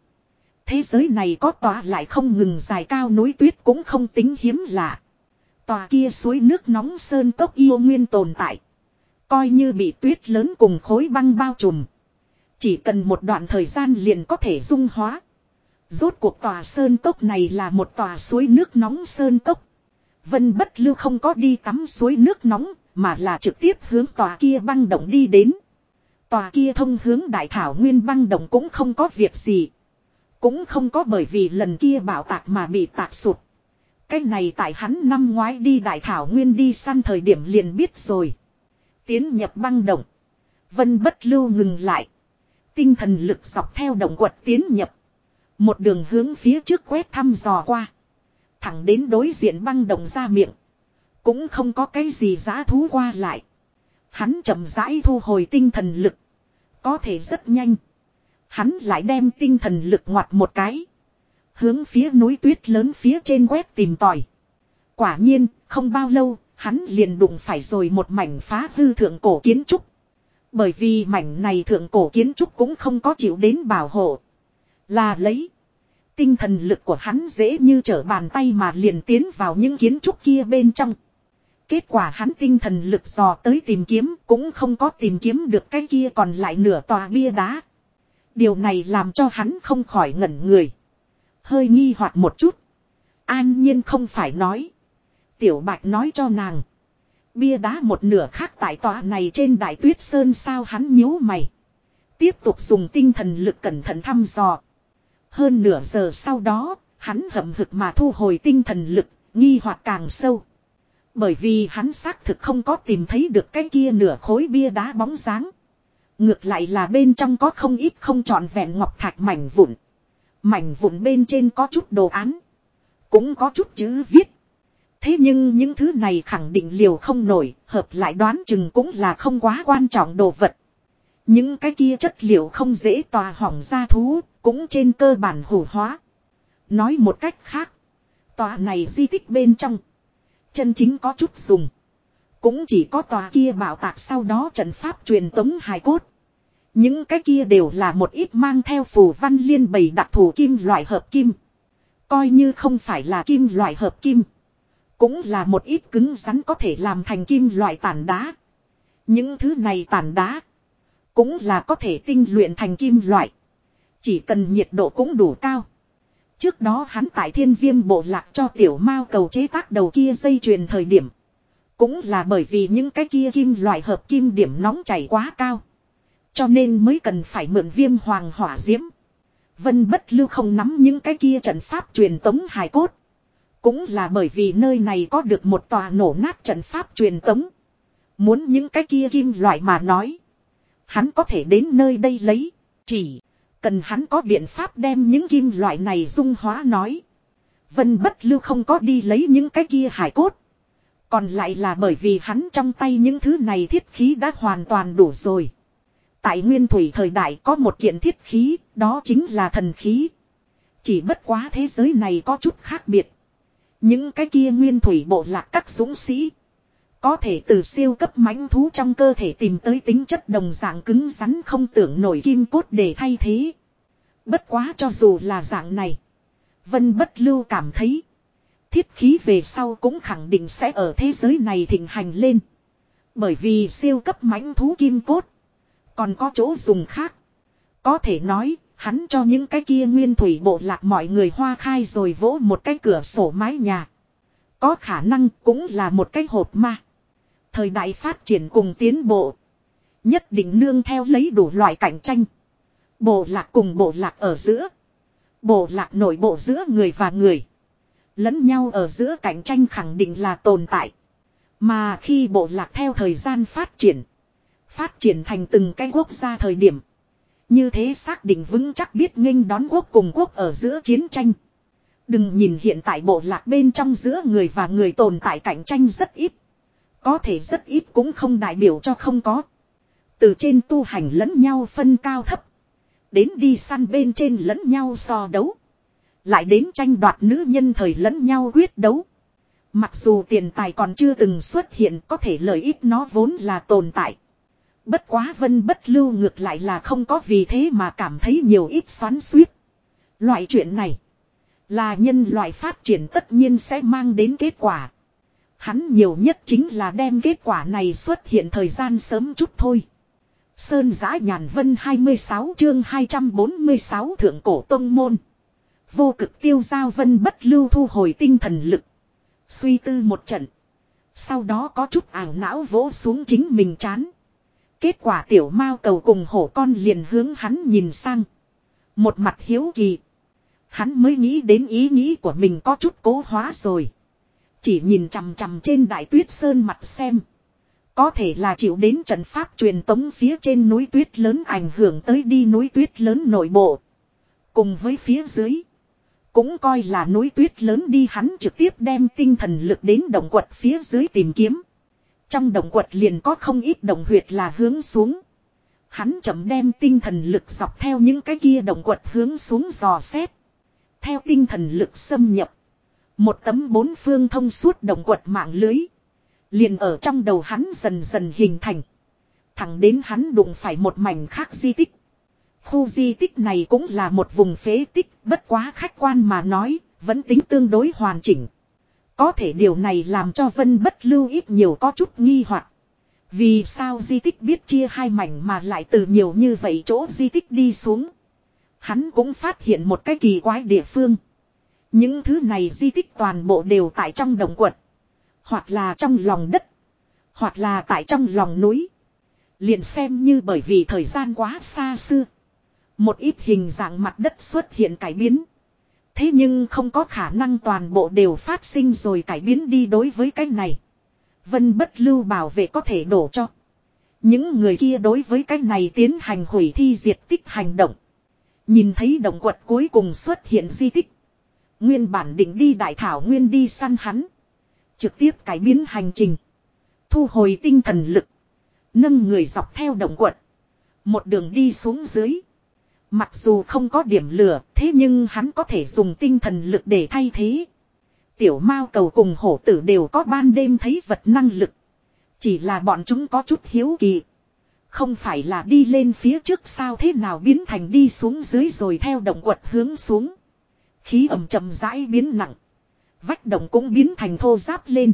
Thế giới này có tòa lại không ngừng dài cao núi tuyết cũng không tính hiếm lạ. Tòa kia suối nước nóng sơn cốc yêu nguyên tồn tại. Coi như bị tuyết lớn cùng khối băng bao trùm. Chỉ cần một đoạn thời gian liền có thể dung hóa. Rốt cuộc tòa sơn cốc này là một tòa suối nước nóng sơn cốc. Vân bất lưu không có đi tắm suối nước nóng, mà là trực tiếp hướng tòa kia băng động đi đến. Tòa kia thông hướng đại thảo nguyên băng động cũng không có việc gì. Cũng không có bởi vì lần kia bảo tạc mà bị tạc sụt. Cái này tại hắn năm ngoái đi đại thảo nguyên đi săn thời điểm liền biết rồi. Tiến nhập băng động. Vân bất lưu ngừng lại. Tinh thần lực dọc theo động quật tiến nhập. Một đường hướng phía trước quét thăm dò qua. Thẳng đến đối diện băng đồng ra miệng. Cũng không có cái gì giá thú qua lại. Hắn chậm rãi thu hồi tinh thần lực. Có thể rất nhanh. Hắn lại đem tinh thần lực ngoặt một cái. Hướng phía núi tuyết lớn phía trên quét tìm tòi. Quả nhiên, không bao lâu, hắn liền đụng phải rồi một mảnh phá hư thượng cổ kiến trúc. Bởi vì mảnh này thượng cổ kiến trúc cũng không có chịu đến bảo hộ. Là lấy. Tinh thần lực của hắn dễ như trở bàn tay mà liền tiến vào những kiến trúc kia bên trong. Kết quả hắn tinh thần lực dò tới tìm kiếm, cũng không có tìm kiếm được cái kia còn lại nửa tòa bia đá. Điều này làm cho hắn không khỏi ngẩn người. Hơi nghi hoặc một chút. An nhiên không phải nói. Tiểu bạch nói cho nàng. Bia đá một nửa khác tại tòa này trên đại tuyết sơn sao hắn nhíu mày. Tiếp tục dùng tinh thần lực cẩn thận thăm dò. Hơn nửa giờ sau đó, hắn hậm hực mà thu hồi tinh thần lực, nghi hoặc càng sâu. Bởi vì hắn xác thực không có tìm thấy được cái kia nửa khối bia đá bóng dáng. Ngược lại là bên trong có không ít không trọn vẹn ngọc thạch mảnh vụn. Mảnh vụn bên trên có chút đồ án. Cũng có chút chữ viết. Thế nhưng những thứ này khẳng định liều không nổi, hợp lại đoán chừng cũng là không quá quan trọng đồ vật. Những cái kia chất liệu không dễ tòa hỏng ra thú, cũng trên cơ bản hủ hóa. Nói một cách khác, tòa này di tích bên trong, Chân chính có chút dùng. Cũng chỉ có tòa kia bảo tạc sau đó trận pháp truyền tống hài cốt. Những cái kia đều là một ít mang theo phù văn liên bày đặc thù kim loại hợp kim. Coi như không phải là kim loại hợp kim. Cũng là một ít cứng rắn có thể làm thành kim loại tàn đá. Những thứ này tàn đá. Cũng là có thể tinh luyện thành kim loại. Chỉ cần nhiệt độ cũng đủ cao. Trước đó hắn tại thiên viêm bộ lạc cho tiểu mao cầu chế tác đầu kia dây chuyền thời điểm. Cũng là bởi vì những cái kia kim loại hợp kim điểm nóng chảy quá cao. Cho nên mới cần phải mượn viêm hoàng hỏa diễm. Vân bất lưu không nắm những cái kia trận pháp truyền tống hài cốt. Cũng là bởi vì nơi này có được một tòa nổ nát trận pháp truyền tống. Muốn những cái kia kim loại mà nói. Hắn có thể đến nơi đây lấy. Chỉ cần hắn có biện pháp đem những kim loại này dung hóa nói. Vân bất lưu không có đi lấy những cái kia hải cốt. Còn lại là bởi vì hắn trong tay những thứ này thiết khí đã hoàn toàn đủ rồi. Tại nguyên thủy thời đại có một kiện thiết khí, đó chính là thần khí. Chỉ bất quá thế giới này có chút khác biệt. Những cái kia nguyên thủy bộ lạc các dũng sĩ. Có thể từ siêu cấp mãnh thú trong cơ thể tìm tới tính chất đồng dạng cứng rắn không tưởng nổi kim cốt để thay thế. Bất quá cho dù là dạng này. Vân bất lưu cảm thấy. Thiết khí về sau cũng khẳng định sẽ ở thế giới này thịnh hành lên. Bởi vì siêu cấp mãnh thú kim cốt. Còn có chỗ dùng khác. Có thể nói, hắn cho những cái kia nguyên thủy bộ lạc mọi người hoa khai rồi vỗ một cái cửa sổ mái nhà. Có khả năng cũng là một cái hộp ma. Thời đại phát triển cùng tiến bộ. Nhất định nương theo lấy đủ loại cạnh tranh. Bộ lạc cùng bộ lạc ở giữa. Bộ lạc nội bộ giữa người và người. Lẫn nhau ở giữa cạnh tranh khẳng định là tồn tại. Mà khi bộ lạc theo thời gian phát triển. Phát triển thành từng cái quốc gia thời điểm. Như thế xác định vững chắc biết nghênh đón quốc cùng quốc ở giữa chiến tranh. Đừng nhìn hiện tại bộ lạc bên trong giữa người và người tồn tại cạnh tranh rất ít. Có thể rất ít cũng không đại biểu cho không có. Từ trên tu hành lẫn nhau phân cao thấp. Đến đi săn bên trên lẫn nhau so đấu. Lại đến tranh đoạt nữ nhân thời lẫn nhau quyết đấu. Mặc dù tiền tài còn chưa từng xuất hiện có thể lợi ích nó vốn là tồn tại. Bất quá vân bất lưu ngược lại là không có vì thế mà cảm thấy nhiều ít xoắn suýt. Loại chuyện này là nhân loại phát triển tất nhiên sẽ mang đến kết quả. Hắn nhiều nhất chính là đem kết quả này xuất hiện thời gian sớm chút thôi. Sơn giã nhàn vân 26 chương 246 thượng cổ tông môn. Vô cực tiêu giao vân bất lưu thu hồi tinh thần lực. Suy tư một trận. Sau đó có chút ảo não vỗ xuống chính mình chán. Kết quả tiểu mao cầu cùng hổ con liền hướng hắn nhìn sang. Một mặt hiếu kỳ. Hắn mới nghĩ đến ý nghĩ của mình có chút cố hóa rồi. Chỉ nhìn chằm chằm trên đại tuyết sơn mặt xem. Có thể là chịu đến trận pháp truyền tống phía trên núi tuyết lớn ảnh hưởng tới đi núi tuyết lớn nội bộ. Cùng với phía dưới. Cũng coi là núi tuyết lớn đi hắn trực tiếp đem tinh thần lực đến động quật phía dưới tìm kiếm. Trong động quật liền có không ít động huyệt là hướng xuống. Hắn chậm đem tinh thần lực dọc theo những cái kia động quật hướng xuống dò xét. Theo tinh thần lực xâm nhập. Một tấm bốn phương thông suốt động quật mạng lưới. Liền ở trong đầu hắn dần dần hình thành. Thẳng đến hắn đụng phải một mảnh khác di tích. Khu di tích này cũng là một vùng phế tích, bất quá khách quan mà nói, vẫn tính tương đối hoàn chỉnh. Có thể điều này làm cho Vân bất lưu ít nhiều có chút nghi hoặc. Vì sao di tích biết chia hai mảnh mà lại từ nhiều như vậy chỗ di tích đi xuống. Hắn cũng phát hiện một cái kỳ quái địa phương. Những thứ này di tích toàn bộ đều tại trong đồng quật. Hoặc là trong lòng đất. Hoặc là tại trong lòng núi. Liền xem như bởi vì thời gian quá xa xưa. Một ít hình dạng mặt đất xuất hiện cải biến. Thế nhưng không có khả năng toàn bộ đều phát sinh rồi cải biến đi đối với cái này. Vân bất lưu bảo vệ có thể đổ cho. Những người kia đối với cái này tiến hành hủy thi diệt tích hành động. Nhìn thấy động quật cuối cùng xuất hiện di tích. Nguyên bản định đi đại thảo nguyên đi săn hắn. Trực tiếp cải biến hành trình. Thu hồi tinh thần lực. Nâng người dọc theo động quật. Một đường đi xuống dưới. Mặc dù không có điểm lửa, thế nhưng hắn có thể dùng tinh thần lực để thay thế. Tiểu mao cầu cùng hổ tử đều có ban đêm thấy vật năng lực. Chỉ là bọn chúng có chút hiếu kỳ. Không phải là đi lên phía trước sao thế nào biến thành đi xuống dưới rồi theo động quật hướng xuống. Khí ẩm chậm rãi biến nặng. Vách động cũng biến thành thô giáp lên.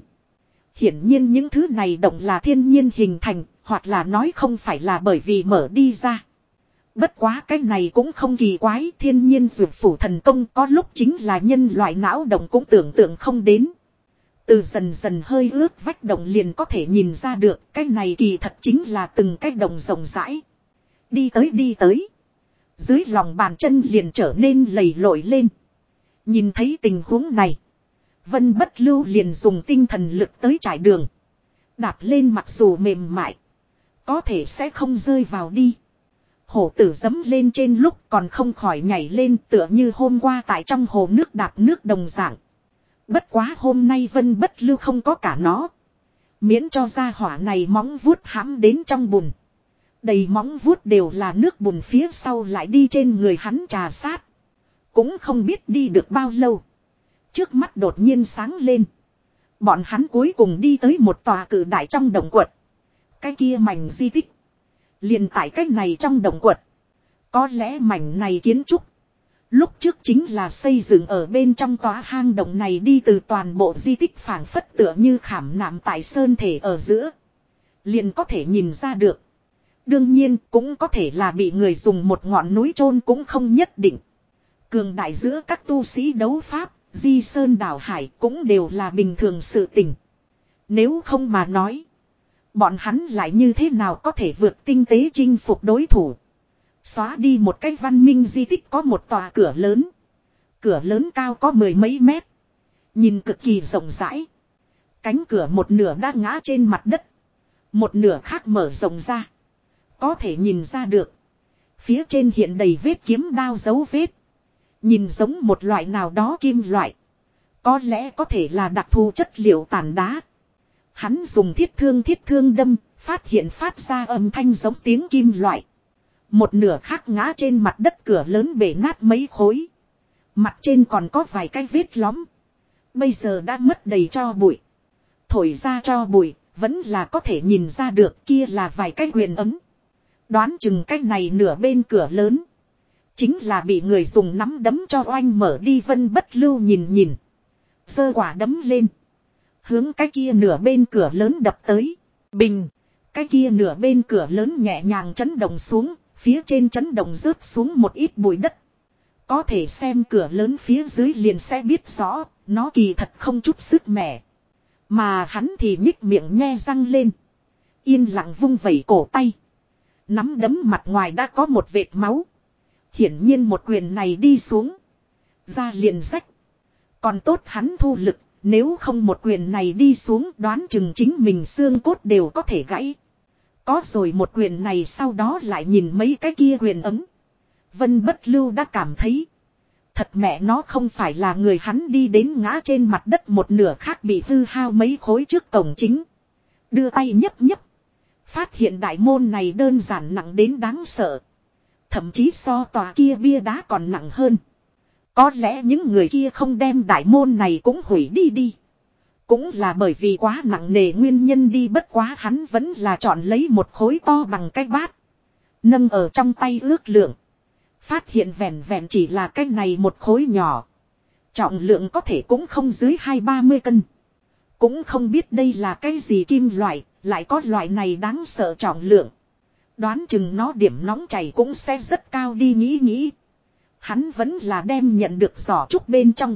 Hiển nhiên những thứ này động là thiên nhiên hình thành, hoặc là nói không phải là bởi vì mở đi ra. Bất quá cái này cũng không kỳ quái, thiên nhiên dược phủ thần công có lúc chính là nhân loại não động cũng tưởng tượng không đến. Từ dần dần hơi ướt vách động liền có thể nhìn ra được cái này kỳ thật chính là từng cái động rộng rãi. Đi tới đi tới. Dưới lòng bàn chân liền trở nên lầy lội lên. Nhìn thấy tình huống này. Vân bất lưu liền dùng tinh thần lực tới trải đường. Đạp lên mặc dù mềm mại. Có thể sẽ không rơi vào đi. Hổ tử dấm lên trên lúc còn không khỏi nhảy lên tựa như hôm qua tại trong hồ nước đạp nước đồng dạng. Bất quá hôm nay vân bất lưu không có cả nó. Miễn cho ra hỏa này móng vuốt hãm đến trong bùn. Đầy móng vuốt đều là nước bùn phía sau lại đi trên người hắn trà sát. Cũng không biết đi được bao lâu. Trước mắt đột nhiên sáng lên. Bọn hắn cuối cùng đi tới một tòa cử đại trong đồng quật. Cái kia mảnh di tích. liền tại cách này trong đồng quật. Có lẽ mảnh này kiến trúc. Lúc trước chính là xây dựng ở bên trong tòa hang động này đi từ toàn bộ di tích phảng phất tựa như khảm nạm tại sơn thể ở giữa. Liền có thể nhìn ra được. Đương nhiên cũng có thể là bị người dùng một ngọn núi chôn cũng không nhất định. Cường đại giữa các tu sĩ đấu pháp, di sơn đảo hải cũng đều là bình thường sự tình. Nếu không mà nói, bọn hắn lại như thế nào có thể vượt tinh tế chinh phục đối thủ. Xóa đi một cái văn minh di tích có một tòa cửa lớn. Cửa lớn cao có mười mấy mét. Nhìn cực kỳ rộng rãi. Cánh cửa một nửa đã ngã trên mặt đất. Một nửa khác mở rộng ra. Có thể nhìn ra được. Phía trên hiện đầy vết kiếm đao dấu vết. Nhìn giống một loại nào đó kim loại. Có lẽ có thể là đặc thù chất liệu tàn đá. Hắn dùng thiết thương thiết thương đâm, phát hiện phát ra âm thanh giống tiếng kim loại. Một nửa khác ngã trên mặt đất cửa lớn bể nát mấy khối. Mặt trên còn có vài cái vết lõm. Bây giờ đã mất đầy cho bụi. Thổi ra cho bụi, vẫn là có thể nhìn ra được kia là vài cái huyền ấm. Đoán chừng cái này nửa bên cửa lớn. Chính là bị người dùng nắm đấm cho oanh mở đi vân bất lưu nhìn nhìn. Sơ quả đấm lên. Hướng cái kia nửa bên cửa lớn đập tới. Bình. Cái kia nửa bên cửa lớn nhẹ nhàng chấn động xuống. Phía trên chấn động rớt xuống một ít bụi đất. Có thể xem cửa lớn phía dưới liền sẽ biết rõ. Nó kỳ thật không chút sức mẻ. Mà hắn thì nhích miệng nhe răng lên. Yên lặng vung vẩy cổ tay. Nắm đấm mặt ngoài đã có một vệt máu. Hiển nhiên một quyền này đi xuống. Ra liền rách. Còn tốt hắn thu lực, nếu không một quyền này đi xuống đoán chừng chính mình xương cốt đều có thể gãy. Có rồi một quyền này sau đó lại nhìn mấy cái kia quyền ấm. Vân bất lưu đã cảm thấy. Thật mẹ nó không phải là người hắn đi đến ngã trên mặt đất một nửa khác bị hư hao mấy khối trước cổng chính. Đưa tay nhấp nhấp. Phát hiện đại môn này đơn giản nặng đến đáng sợ. Thậm chí so tòa kia bia đá còn nặng hơn. Có lẽ những người kia không đem đại môn này cũng hủy đi đi. Cũng là bởi vì quá nặng nề nguyên nhân đi bất quá hắn vẫn là chọn lấy một khối to bằng cái bát. Nâng ở trong tay ước lượng. Phát hiện vẹn vẹn chỉ là cái này một khối nhỏ. Trọng lượng có thể cũng không dưới hai ba mươi cân. Cũng không biết đây là cái gì kim loại, lại có loại này đáng sợ trọng lượng. Đoán chừng nó điểm nóng chảy cũng sẽ rất cao đi nghĩ nghĩ. Hắn vẫn là đem nhận được giỏ trúc bên trong.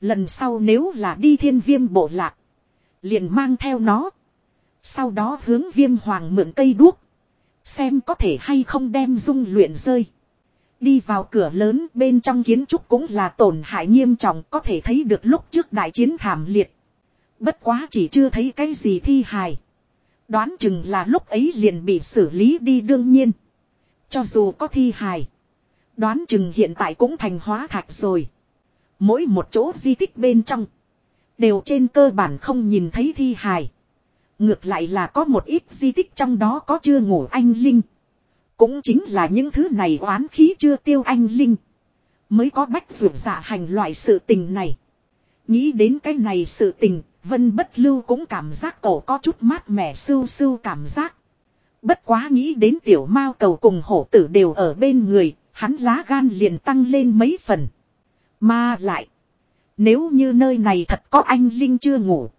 Lần sau nếu là đi thiên viêm bộ lạc. Liền mang theo nó. Sau đó hướng viêm hoàng mượn cây đuốc. Xem có thể hay không đem dung luyện rơi. Đi vào cửa lớn bên trong kiến trúc cũng là tổn hại nghiêm trọng có thể thấy được lúc trước đại chiến thảm liệt. Bất quá chỉ chưa thấy cái gì thi hài. Đoán chừng là lúc ấy liền bị xử lý đi đương nhiên. Cho dù có thi hài. Đoán chừng hiện tại cũng thành hóa thạch rồi. Mỗi một chỗ di tích bên trong. Đều trên cơ bản không nhìn thấy thi hài. Ngược lại là có một ít di tích trong đó có chưa ngủ anh Linh. Cũng chính là những thứ này oán khí chưa tiêu anh Linh. Mới có bách vượt dạ hành loại sự tình này. Nghĩ đến cái này sự tình, Vân bất lưu cũng cảm giác cổ có chút mát mẻ sưu sưu cảm giác. Bất quá nghĩ đến tiểu mao cầu cùng hổ tử đều ở bên người, hắn lá gan liền tăng lên mấy phần. Mà lại, nếu như nơi này thật có anh Linh chưa ngủ.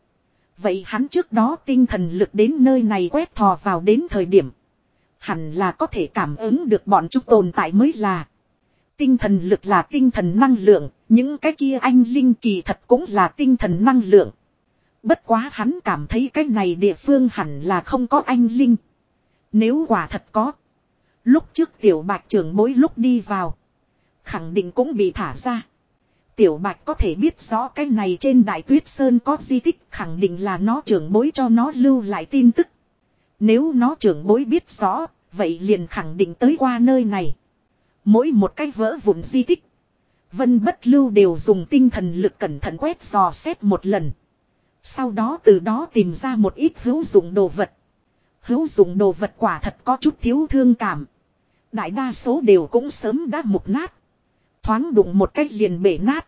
Vậy hắn trước đó tinh thần lực đến nơi này quét thò vào đến thời điểm. Hẳn là có thể cảm ứng được bọn chúng tồn tại mới là. Tinh thần lực là tinh thần năng lượng, những cái kia anh Linh kỳ thật cũng là tinh thần năng lượng. Bất quá hắn cảm thấy cái này địa phương hẳn là không có anh Linh. Nếu quả thật có. Lúc trước tiểu bạch trưởng mỗi lúc đi vào. Khẳng định cũng bị thả ra. Tiểu bạch có thể biết rõ cái này trên đại tuyết sơn có di tích khẳng định là nó trưởng bối cho nó lưu lại tin tức. Nếu nó trưởng bối biết rõ, vậy liền khẳng định tới qua nơi này. Mỗi một cái vỡ vụn di tích. Vân bất lưu đều dùng tinh thần lực cẩn thận quét dò xét một lần. Sau đó từ đó tìm ra một ít hữu dụng đồ vật. Hữu dụng đồ vật quả thật có chút thiếu thương cảm. Đại đa số đều cũng sớm đã mục nát. Thoáng đụng một cách liền bể nát.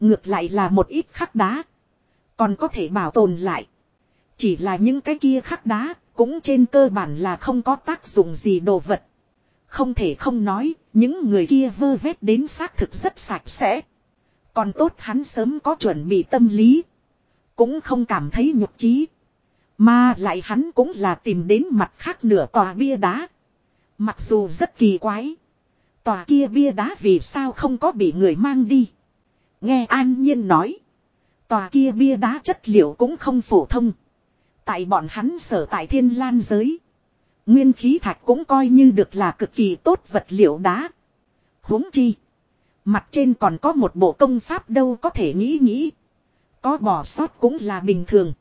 Ngược lại là một ít khắc đá. Còn có thể bảo tồn lại. Chỉ là những cái kia khắc đá, cũng trên cơ bản là không có tác dụng gì đồ vật. Không thể không nói, những người kia vơ vét đến xác thực rất sạch sẽ. Còn tốt hắn sớm có chuẩn bị tâm lý. Cũng không cảm thấy nhục trí. Mà lại hắn cũng là tìm đến mặt khác nửa tòa bia đá. Mặc dù rất kỳ quái. Tòa kia bia đá vì sao không có bị người mang đi. Nghe an nhiên nói. Tòa kia bia đá chất liệu cũng không phổ thông. Tại bọn hắn sở tại thiên lan giới. Nguyên khí thạch cũng coi như được là cực kỳ tốt vật liệu đá. huống chi. Mặt trên còn có một bộ công pháp đâu có thể nghĩ nghĩ. Có bỏ sót cũng là bình thường.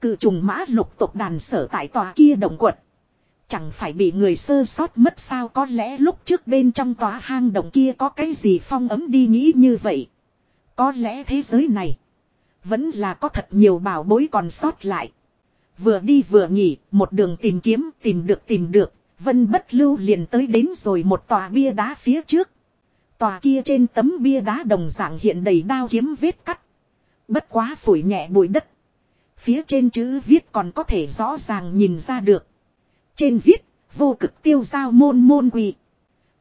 Cự trùng mã lục tộc đàn sở tại tòa kia động quật. Chẳng phải bị người sơ sót mất sao có lẽ lúc trước bên trong tòa hang động kia có cái gì phong ấm đi nghĩ như vậy. Có lẽ thế giới này. Vẫn là có thật nhiều bảo bối còn sót lại. Vừa đi vừa nghỉ, một đường tìm kiếm, tìm được tìm được, Vân bất lưu liền tới đến rồi một tòa bia đá phía trước. Tòa kia trên tấm bia đá đồng dạng hiện đầy đao kiếm vết cắt. Bất quá phủi nhẹ bụi đất. Phía trên chữ viết còn có thể rõ ràng nhìn ra được. Trên viết, vô cực tiêu giao môn môn quỳ.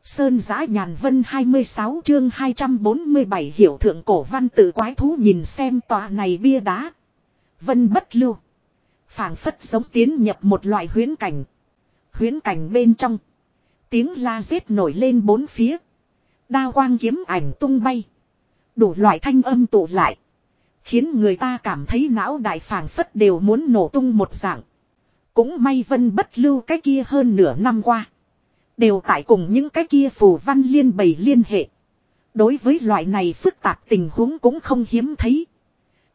Sơn giã nhàn vân 26 chương 247 hiểu thượng cổ văn tự quái thú nhìn xem tòa này bia đá. Vân bất lưu phảng phất sống tiến nhập một loại huyến cảnh. Huyến cảnh bên trong. Tiếng la giết nổi lên bốn phía. Đao quang kiếm ảnh tung bay. Đủ loại thanh âm tụ lại. Khiến người ta cảm thấy não đại phảng phất đều muốn nổ tung một dạng. Cũng may vân bất lưu cái kia hơn nửa năm qua. Đều tại cùng những cái kia phù văn liên bày liên hệ. Đối với loại này phức tạp tình huống cũng không hiếm thấy.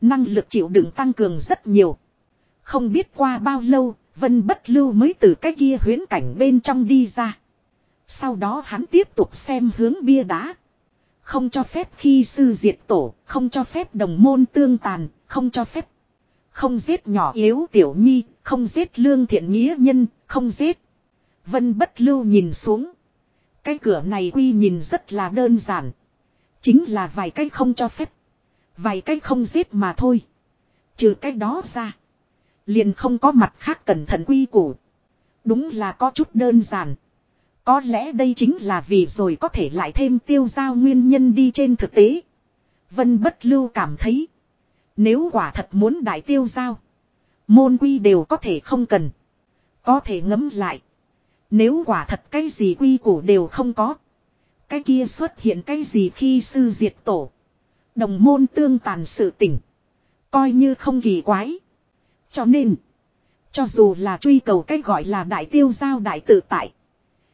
Năng lực chịu đựng tăng cường rất nhiều. Không biết qua bao lâu, Vân Bất Lưu mới từ cái kia huyến cảnh bên trong đi ra. Sau đó hắn tiếp tục xem hướng bia đá. Không cho phép khi sư diệt tổ, không cho phép đồng môn tương tàn, không cho phép. Không giết nhỏ yếu tiểu nhi, không giết lương thiện nghĩa nhân, không giết. Vân Bất Lưu nhìn xuống. Cái cửa này quy nhìn rất là đơn giản. Chính là vài cái không cho phép. Vài cái không giết mà thôi. Trừ cái đó ra. Liền không có mặt khác cẩn thận quy củ. Đúng là có chút đơn giản. Có lẽ đây chính là vì rồi có thể lại thêm tiêu giao nguyên nhân đi trên thực tế. Vân bất lưu cảm thấy. Nếu quả thật muốn đại tiêu giao. Môn quy đều có thể không cần. Có thể ngấm lại. Nếu quả thật cái gì quy củ đều không có. Cái kia xuất hiện cái gì khi sư diệt tổ. Đồng môn tương tàn sự tỉnh. Coi như không kỳ quái. Cho nên, cho dù là truy cầu cái gọi là đại tiêu giao đại tự tại.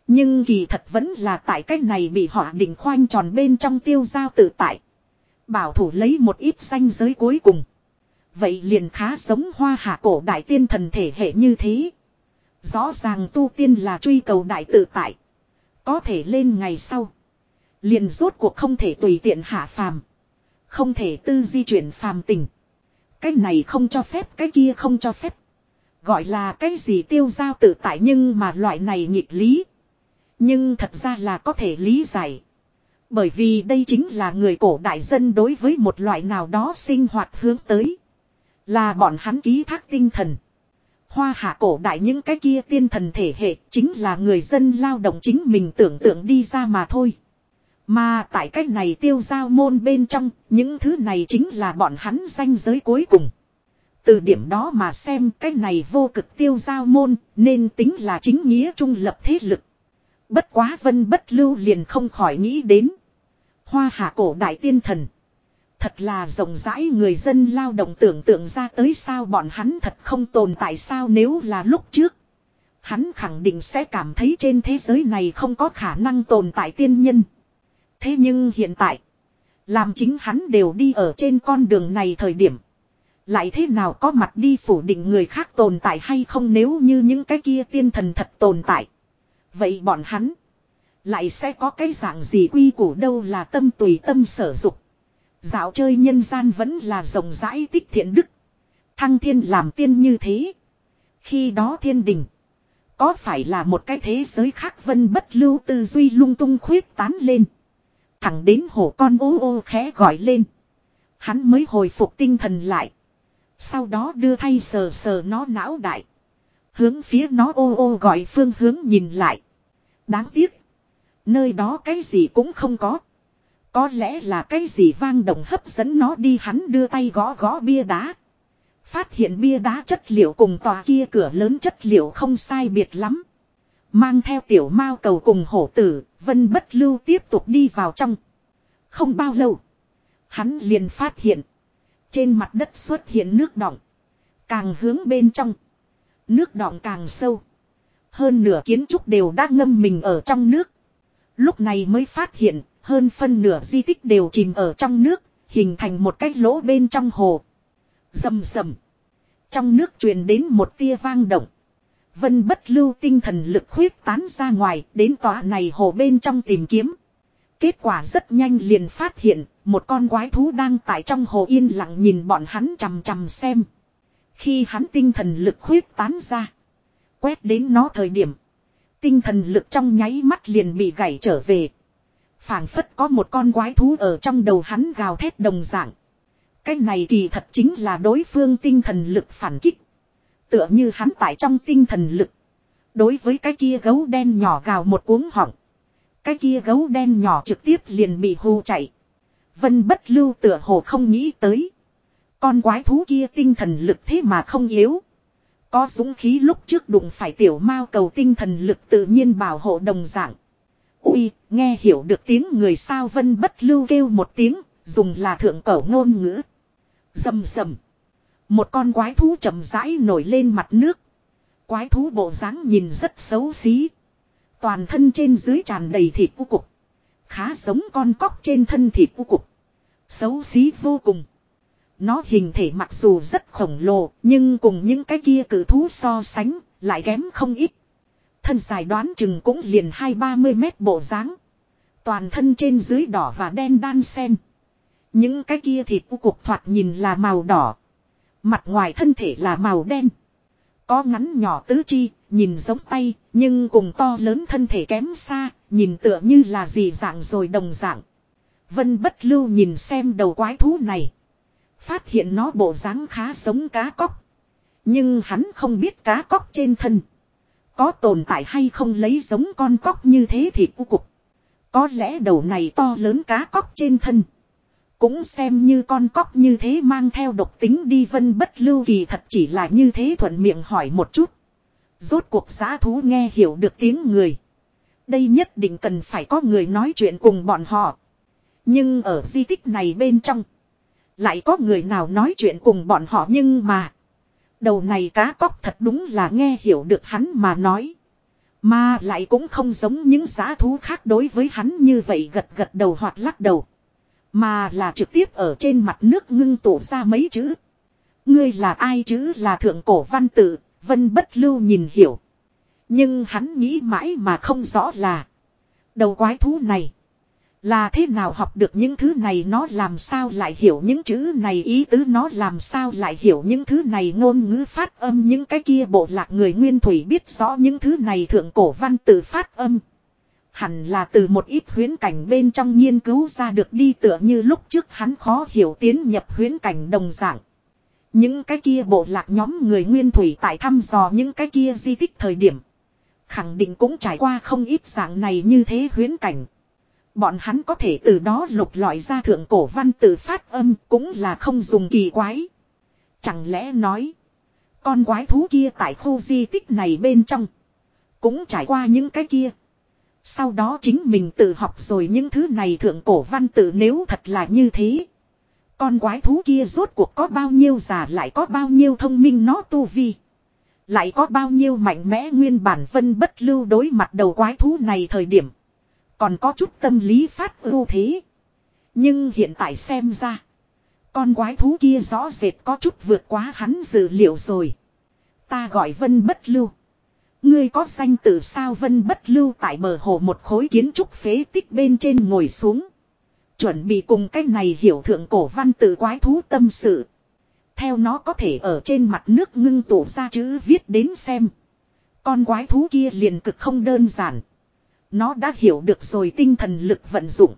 Nhưng kỳ thật vẫn là tại cái này bị họa đỉnh khoanh tròn bên trong tiêu giao tự tại. Bảo thủ lấy một ít danh giới cuối cùng. Vậy liền khá giống hoa hạ cổ đại tiên thần thể hệ như thế. Rõ ràng tu tiên là truy cầu đại tự tại. Có thể lên ngày sau. Liền rốt cuộc không thể tùy tiện hạ phàm. Không thể tư di chuyển phàm tình. Cái này không cho phép, cái kia không cho phép. Gọi là cái gì tiêu giao tự tại nhưng mà loại này nghịch lý. Nhưng thật ra là có thể lý giải. Bởi vì đây chính là người cổ đại dân đối với một loại nào đó sinh hoạt hướng tới. Là bọn hắn ký thác tinh thần. Hoa hạ cổ đại những cái kia tiên thần thể hệ chính là người dân lao động chính mình tưởng tượng đi ra mà thôi. Mà tại cách này tiêu giao môn bên trong, những thứ này chính là bọn hắn danh giới cuối cùng. Từ điểm đó mà xem cái này vô cực tiêu giao môn nên tính là chính nghĩa trung lập thế lực. Bất quá vân bất lưu liền không khỏi nghĩ đến. Hoa hạ cổ đại tiên thần. Thật là rộng rãi người dân lao động tưởng tượng ra tới sao bọn hắn thật không tồn tại sao nếu là lúc trước. Hắn khẳng định sẽ cảm thấy trên thế giới này không có khả năng tồn tại tiên nhân. Thế nhưng hiện tại. Làm chính hắn đều đi ở trên con đường này thời điểm. Lại thế nào có mặt đi phủ định người khác tồn tại hay không nếu như những cái kia tiên thần thật tồn tại. Vậy bọn hắn. Lại sẽ có cái dạng gì quy củ đâu là tâm tùy tâm sở dục. Dạo chơi nhân gian vẫn là rộng rãi tích thiện đức. Thăng thiên làm tiên như thế. Khi đó thiên đình. Có phải là một cái thế giới khác vân bất lưu tư duy lung tung khuyết tán lên. Thẳng đến hổ con ô ô khẽ gọi lên. Hắn mới hồi phục tinh thần lại. Sau đó đưa thay sờ sờ nó não đại. Hướng phía nó ô ô gọi phương hướng nhìn lại. Đáng tiếc. Nơi đó cái gì cũng không có. Có lẽ là cái gì vang động hấp dẫn nó đi hắn đưa tay gõ gõ bia đá. Phát hiện bia đá chất liệu cùng tòa kia cửa lớn chất liệu không sai biệt lắm. Mang theo tiểu mao cầu cùng hổ tử, vân bất lưu tiếp tục đi vào trong. Không bao lâu. Hắn liền phát hiện. Trên mặt đất xuất hiện nước đọng. Càng hướng bên trong. Nước đọng càng sâu. Hơn nửa kiến trúc đều đã ngâm mình ở trong nước. Lúc này mới phát hiện hơn phân nửa di tích đều chìm ở trong nước, hình thành một cái lỗ bên trong hồ. Rầm rầm. Trong nước truyền đến một tia vang động. Vân bất lưu tinh thần lực khuyết tán ra ngoài, đến tòa này hồ bên trong tìm kiếm. Kết quả rất nhanh liền phát hiện, một con quái thú đang tại trong hồ yên lặng nhìn bọn hắn chằm chằm xem. Khi hắn tinh thần lực khuyết tán ra, quét đến nó thời điểm, tinh thần lực trong nháy mắt liền bị gãy trở về phảng phất có một con quái thú ở trong đầu hắn gào thét đồng dạng. Cái này kỳ thật chính là đối phương tinh thần lực phản kích. Tựa như hắn tại trong tinh thần lực. Đối với cái kia gấu đen nhỏ gào một cuống họng. Cái kia gấu đen nhỏ trực tiếp liền bị hù chạy. Vân bất lưu tựa hồ không nghĩ tới. Con quái thú kia tinh thần lực thế mà không yếu. Có dũng khí lúc trước đụng phải tiểu mao cầu tinh thần lực tự nhiên bảo hộ đồng dạng. Ui, nghe hiểu được tiếng người sao vân bất lưu kêu một tiếng, dùng là thượng cổ ngôn ngữ. Dầm dầm. Một con quái thú chậm rãi nổi lên mặt nước. Quái thú bộ dáng nhìn rất xấu xí. Toàn thân trên dưới tràn đầy thịt u cục. Khá giống con cóc trên thân thịt u cục. Xấu xí vô cùng. Nó hình thể mặc dù rất khổng lồ, nhưng cùng những cái kia cử thú so sánh, lại kém không ít. Thân dài đoán chừng cũng liền hai ba mươi mét bộ dáng Toàn thân trên dưới đỏ và đen đan sen. Những cái kia thịt u cục thoạt nhìn là màu đỏ. Mặt ngoài thân thể là màu đen. Có ngắn nhỏ tứ chi, nhìn giống tay, nhưng cùng to lớn thân thể kém xa, nhìn tựa như là gì dạng rồi đồng dạng. Vân bất lưu nhìn xem đầu quái thú này. Phát hiện nó bộ dáng khá giống cá cóc. Nhưng hắn không biết cá cóc trên thân. Có tồn tại hay không lấy giống con cóc như thế thì cu cục. Có lẽ đầu này to lớn cá cóc trên thân. Cũng xem như con cóc như thế mang theo độc tính đi vân bất lưu kỳ thật chỉ là như thế thuận miệng hỏi một chút. Rốt cuộc giá thú nghe hiểu được tiếng người. Đây nhất định cần phải có người nói chuyện cùng bọn họ. Nhưng ở di tích này bên trong. Lại có người nào nói chuyện cùng bọn họ nhưng mà. Đầu này cá cóc thật đúng là nghe hiểu được hắn mà nói. Mà lại cũng không giống những giá thú khác đối với hắn như vậy gật gật đầu hoặc lắc đầu. Mà là trực tiếp ở trên mặt nước ngưng tụ ra mấy chữ. Ngươi là ai chứ là thượng cổ văn tự, vân bất lưu nhìn hiểu. Nhưng hắn nghĩ mãi mà không rõ là. Đầu quái thú này. Là thế nào học được những thứ này, nó làm sao lại hiểu những chữ này, ý tứ nó làm sao lại hiểu những thứ này, ngôn ngữ phát âm những cái kia, bộ lạc người nguyên thủy biết rõ những thứ này, thượng cổ văn tự phát âm. Hẳn là từ một ít huyến cảnh bên trong nghiên cứu ra được đi, tựa như lúc trước hắn khó hiểu tiến nhập huyến cảnh đồng dạng. Những cái kia bộ lạc nhóm người nguyên thủy tại thăm dò những cái kia di tích thời điểm. Khẳng định cũng trải qua không ít dạng này như thế huyến cảnh. Bọn hắn có thể từ đó lục lọi ra thượng cổ văn tự phát âm cũng là không dùng kỳ quái. Chẳng lẽ nói. Con quái thú kia tại khu di tích này bên trong. Cũng trải qua những cái kia. Sau đó chính mình tự học rồi những thứ này thượng cổ văn tự nếu thật là như thế. Con quái thú kia rốt cuộc có bao nhiêu già lại có bao nhiêu thông minh nó tu vi. Lại có bao nhiêu mạnh mẽ nguyên bản vân bất lưu đối mặt đầu quái thú này thời điểm. Còn có chút tâm lý phát ưu thế. Nhưng hiện tại xem ra. Con quái thú kia rõ rệt có chút vượt quá hắn dự liệu rồi. Ta gọi vân bất lưu. Ngươi có danh từ sao vân bất lưu tại bờ hồ một khối kiến trúc phế tích bên trên ngồi xuống. Chuẩn bị cùng cái này hiểu thượng cổ văn tự quái thú tâm sự. Theo nó có thể ở trên mặt nước ngưng tụ ra chữ viết đến xem. Con quái thú kia liền cực không đơn giản. Nó đã hiểu được rồi tinh thần lực vận dụng.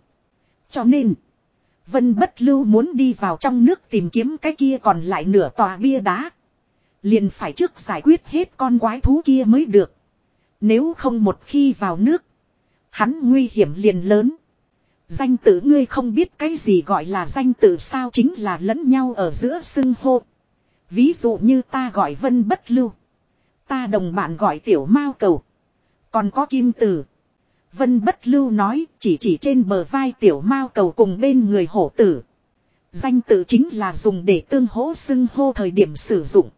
Cho nên. Vân bất lưu muốn đi vào trong nước tìm kiếm cái kia còn lại nửa tòa bia đá. Liền phải trước giải quyết hết con quái thú kia mới được. Nếu không một khi vào nước. Hắn nguy hiểm liền lớn. Danh tử ngươi không biết cái gì gọi là danh tử sao chính là lẫn nhau ở giữa xưng hô. Ví dụ như ta gọi vân bất lưu. Ta đồng bạn gọi tiểu mao cầu. Còn có kim tử. Vân bất lưu nói chỉ chỉ trên bờ vai tiểu mao cầu cùng bên người hổ tử. Danh tự chính là dùng để tương hỗ xưng hô thời điểm sử dụng.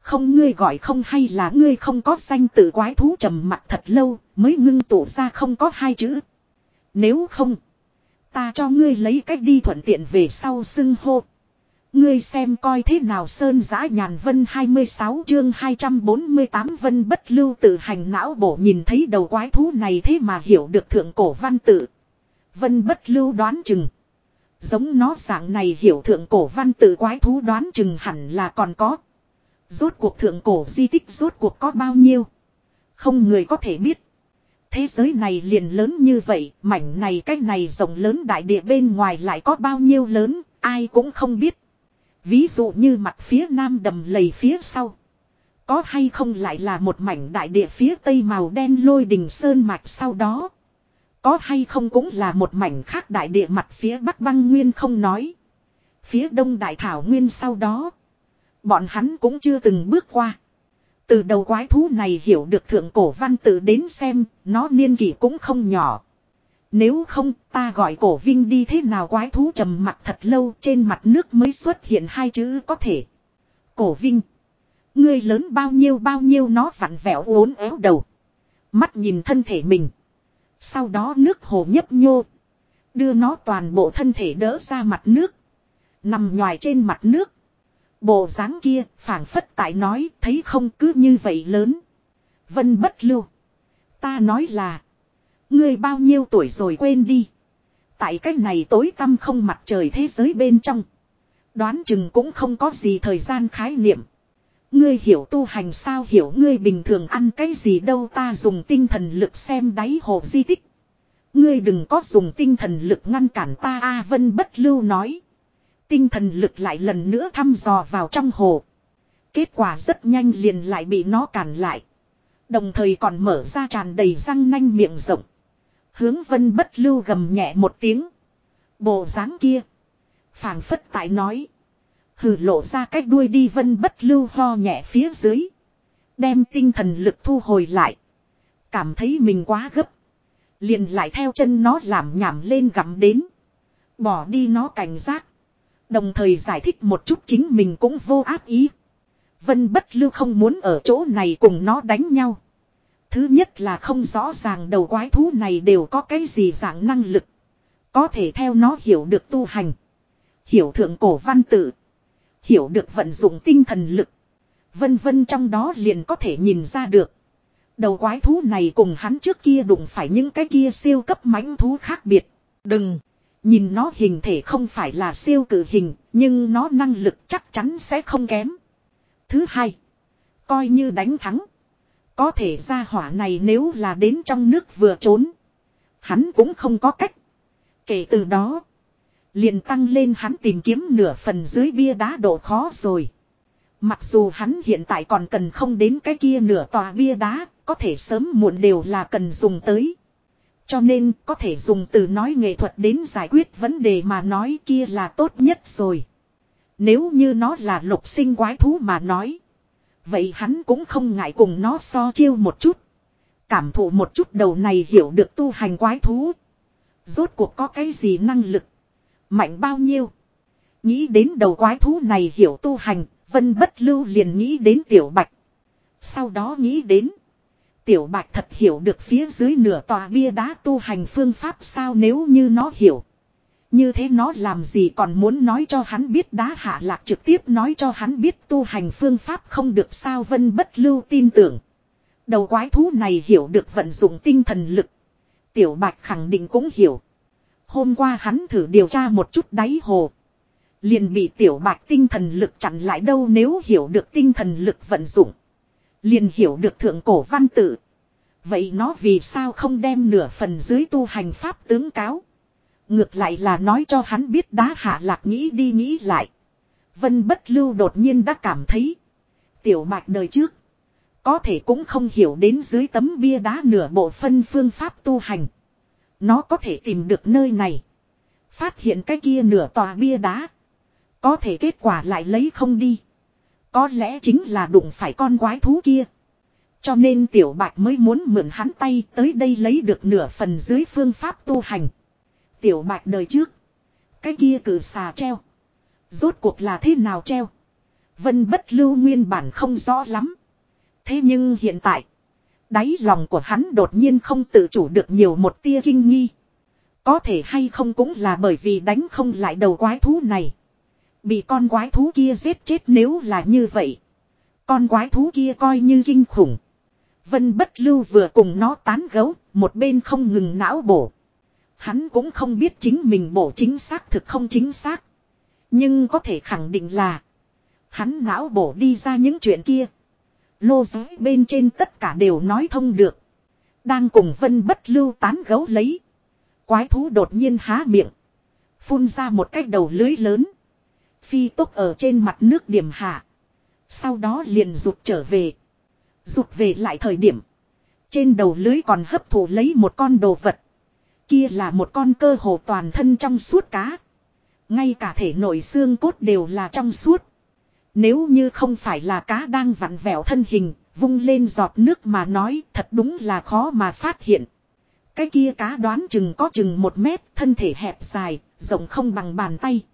Không ngươi gọi không hay là ngươi không có danh tự quái thú trầm mặt thật lâu mới ngưng tụ ra không có hai chữ. Nếu không, ta cho ngươi lấy cách đi thuận tiện về sau xưng hô. Ngươi xem coi thế nào Sơn Giã Nhàn Vân 26 chương 248 Vân bất lưu tự hành não bổ nhìn thấy đầu quái thú này thế mà hiểu được thượng cổ văn tự. Vân bất lưu đoán chừng. Giống nó dạng này hiểu thượng cổ văn tự quái thú đoán chừng hẳn là còn có. Rốt cuộc thượng cổ di tích rốt cuộc có bao nhiêu. Không người có thể biết. Thế giới này liền lớn như vậy, mảnh này cách này rộng lớn đại địa bên ngoài lại có bao nhiêu lớn, ai cũng không biết. Ví dụ như mặt phía nam đầm lầy phía sau. Có hay không lại là một mảnh đại địa phía tây màu đen lôi đình sơn mạch sau đó. Có hay không cũng là một mảnh khác đại địa mặt phía bắc băng nguyên không nói. Phía đông đại thảo nguyên sau đó. Bọn hắn cũng chưa từng bước qua. Từ đầu quái thú này hiểu được thượng cổ văn tự đến xem, nó niên kỷ cũng không nhỏ. Nếu không, ta gọi cổ vinh đi thế nào quái thú trầm mặt thật lâu trên mặt nước mới xuất hiện hai chữ có thể. Cổ vinh. Ngươi lớn bao nhiêu bao nhiêu nó vặn vẹo uốn éo đầu. Mắt nhìn thân thể mình. Sau đó nước hồ nhấp nhô. Đưa nó toàn bộ thân thể đỡ ra mặt nước. Nằm nhòi trên mặt nước. Bộ dáng kia phảng phất tại nói thấy không cứ như vậy lớn. Vân bất lưu. Ta nói là. Ngươi bao nhiêu tuổi rồi quên đi. Tại cách này tối tăm không mặt trời thế giới bên trong. Đoán chừng cũng không có gì thời gian khái niệm. Ngươi hiểu tu hành sao, hiểu ngươi bình thường ăn cái gì đâu, ta dùng tinh thần lực xem đáy hồ di tích. Ngươi đừng có dùng tinh thần lực ngăn cản ta, A Vân bất lưu nói. Tinh thần lực lại lần nữa thăm dò vào trong hồ. Kết quả rất nhanh liền lại bị nó cản lại. Đồng thời còn mở ra tràn đầy răng nanh miệng rộng. Hướng vân bất lưu gầm nhẹ một tiếng. Bộ dáng kia. phảng phất tại nói. Hử lộ ra cách đuôi đi vân bất lưu ho nhẹ phía dưới. Đem tinh thần lực thu hồi lại. Cảm thấy mình quá gấp. Liền lại theo chân nó làm nhảm lên gặm đến. Bỏ đi nó cảnh giác. Đồng thời giải thích một chút chính mình cũng vô áp ý. Vân bất lưu không muốn ở chỗ này cùng nó đánh nhau. Thứ nhất là không rõ ràng đầu quái thú này đều có cái gì dạng năng lực. Có thể theo nó hiểu được tu hành. Hiểu thượng cổ văn tự. Hiểu được vận dụng tinh thần lực. Vân vân trong đó liền có thể nhìn ra được. Đầu quái thú này cùng hắn trước kia đụng phải những cái kia siêu cấp mãnh thú khác biệt. Đừng. Nhìn nó hình thể không phải là siêu cử hình. Nhưng nó năng lực chắc chắn sẽ không kém. Thứ hai. Coi như đánh thắng. Có thể ra hỏa này nếu là đến trong nước vừa trốn. Hắn cũng không có cách. Kể từ đó. Liền tăng lên hắn tìm kiếm nửa phần dưới bia đá độ khó rồi. Mặc dù hắn hiện tại còn cần không đến cái kia nửa tòa bia đá, có thể sớm muộn đều là cần dùng tới. Cho nên có thể dùng từ nói nghệ thuật đến giải quyết vấn đề mà nói kia là tốt nhất rồi. Nếu như nó là lục sinh quái thú mà nói. Vậy hắn cũng không ngại cùng nó so chiêu một chút. Cảm thụ một chút đầu này hiểu được tu hành quái thú. Rốt cuộc có cái gì năng lực. Mạnh bao nhiêu. Nghĩ đến đầu quái thú này hiểu tu hành. Vân bất lưu liền nghĩ đến tiểu bạch. Sau đó nghĩ đến. Tiểu bạch thật hiểu được phía dưới nửa tòa bia đá tu hành phương pháp sao nếu như nó hiểu. Như thế nó làm gì còn muốn nói cho hắn biết đá hạ lạc trực tiếp nói cho hắn biết tu hành phương pháp không được sao vân bất lưu tin tưởng. Đầu quái thú này hiểu được vận dụng tinh thần lực. Tiểu bạch khẳng định cũng hiểu. Hôm qua hắn thử điều tra một chút đáy hồ. Liền bị tiểu bạch tinh thần lực chặn lại đâu nếu hiểu được tinh thần lực vận dụng. Liền hiểu được thượng cổ văn tự. Vậy nó vì sao không đem nửa phần dưới tu hành pháp tướng cáo. Ngược lại là nói cho hắn biết đá hạ lạc nghĩ đi nghĩ lại. Vân bất lưu đột nhiên đã cảm thấy. Tiểu bạch đời trước. Có thể cũng không hiểu đến dưới tấm bia đá nửa bộ phân phương pháp tu hành. Nó có thể tìm được nơi này. Phát hiện cái kia nửa tòa bia đá. Có thể kết quả lại lấy không đi. Có lẽ chính là đụng phải con quái thú kia. Cho nên tiểu bạch mới muốn mượn hắn tay tới đây lấy được nửa phần dưới phương pháp tu hành. Tiểu bạch đời trước. Cái kia cử xà treo. Rốt cuộc là thế nào treo. Vân bất lưu nguyên bản không rõ lắm. Thế nhưng hiện tại. Đáy lòng của hắn đột nhiên không tự chủ được nhiều một tia kinh nghi. Có thể hay không cũng là bởi vì đánh không lại đầu quái thú này. Bị con quái thú kia giết chết nếu là như vậy. Con quái thú kia coi như kinh khủng. Vân bất lưu vừa cùng nó tán gấu, một bên không ngừng não bổ. Hắn cũng không biết chính mình bổ chính xác thực không chính xác. Nhưng có thể khẳng định là. Hắn não bổ đi ra những chuyện kia. Lô giới bên trên tất cả đều nói thông được. Đang cùng vân bất lưu tán gấu lấy. Quái thú đột nhiên há miệng. Phun ra một cái đầu lưới lớn. Phi tốc ở trên mặt nước điểm hạ. Sau đó liền rụt trở về. Rụt về lại thời điểm. Trên đầu lưới còn hấp thụ lấy một con đồ vật. Kia là một con cơ hồ toàn thân trong suốt cá. Ngay cả thể nội xương cốt đều là trong suốt. Nếu như không phải là cá đang vặn vẹo thân hình, vung lên giọt nước mà nói thật đúng là khó mà phát hiện. Cái kia cá đoán chừng có chừng một mét, thân thể hẹp dài, rộng không bằng bàn tay.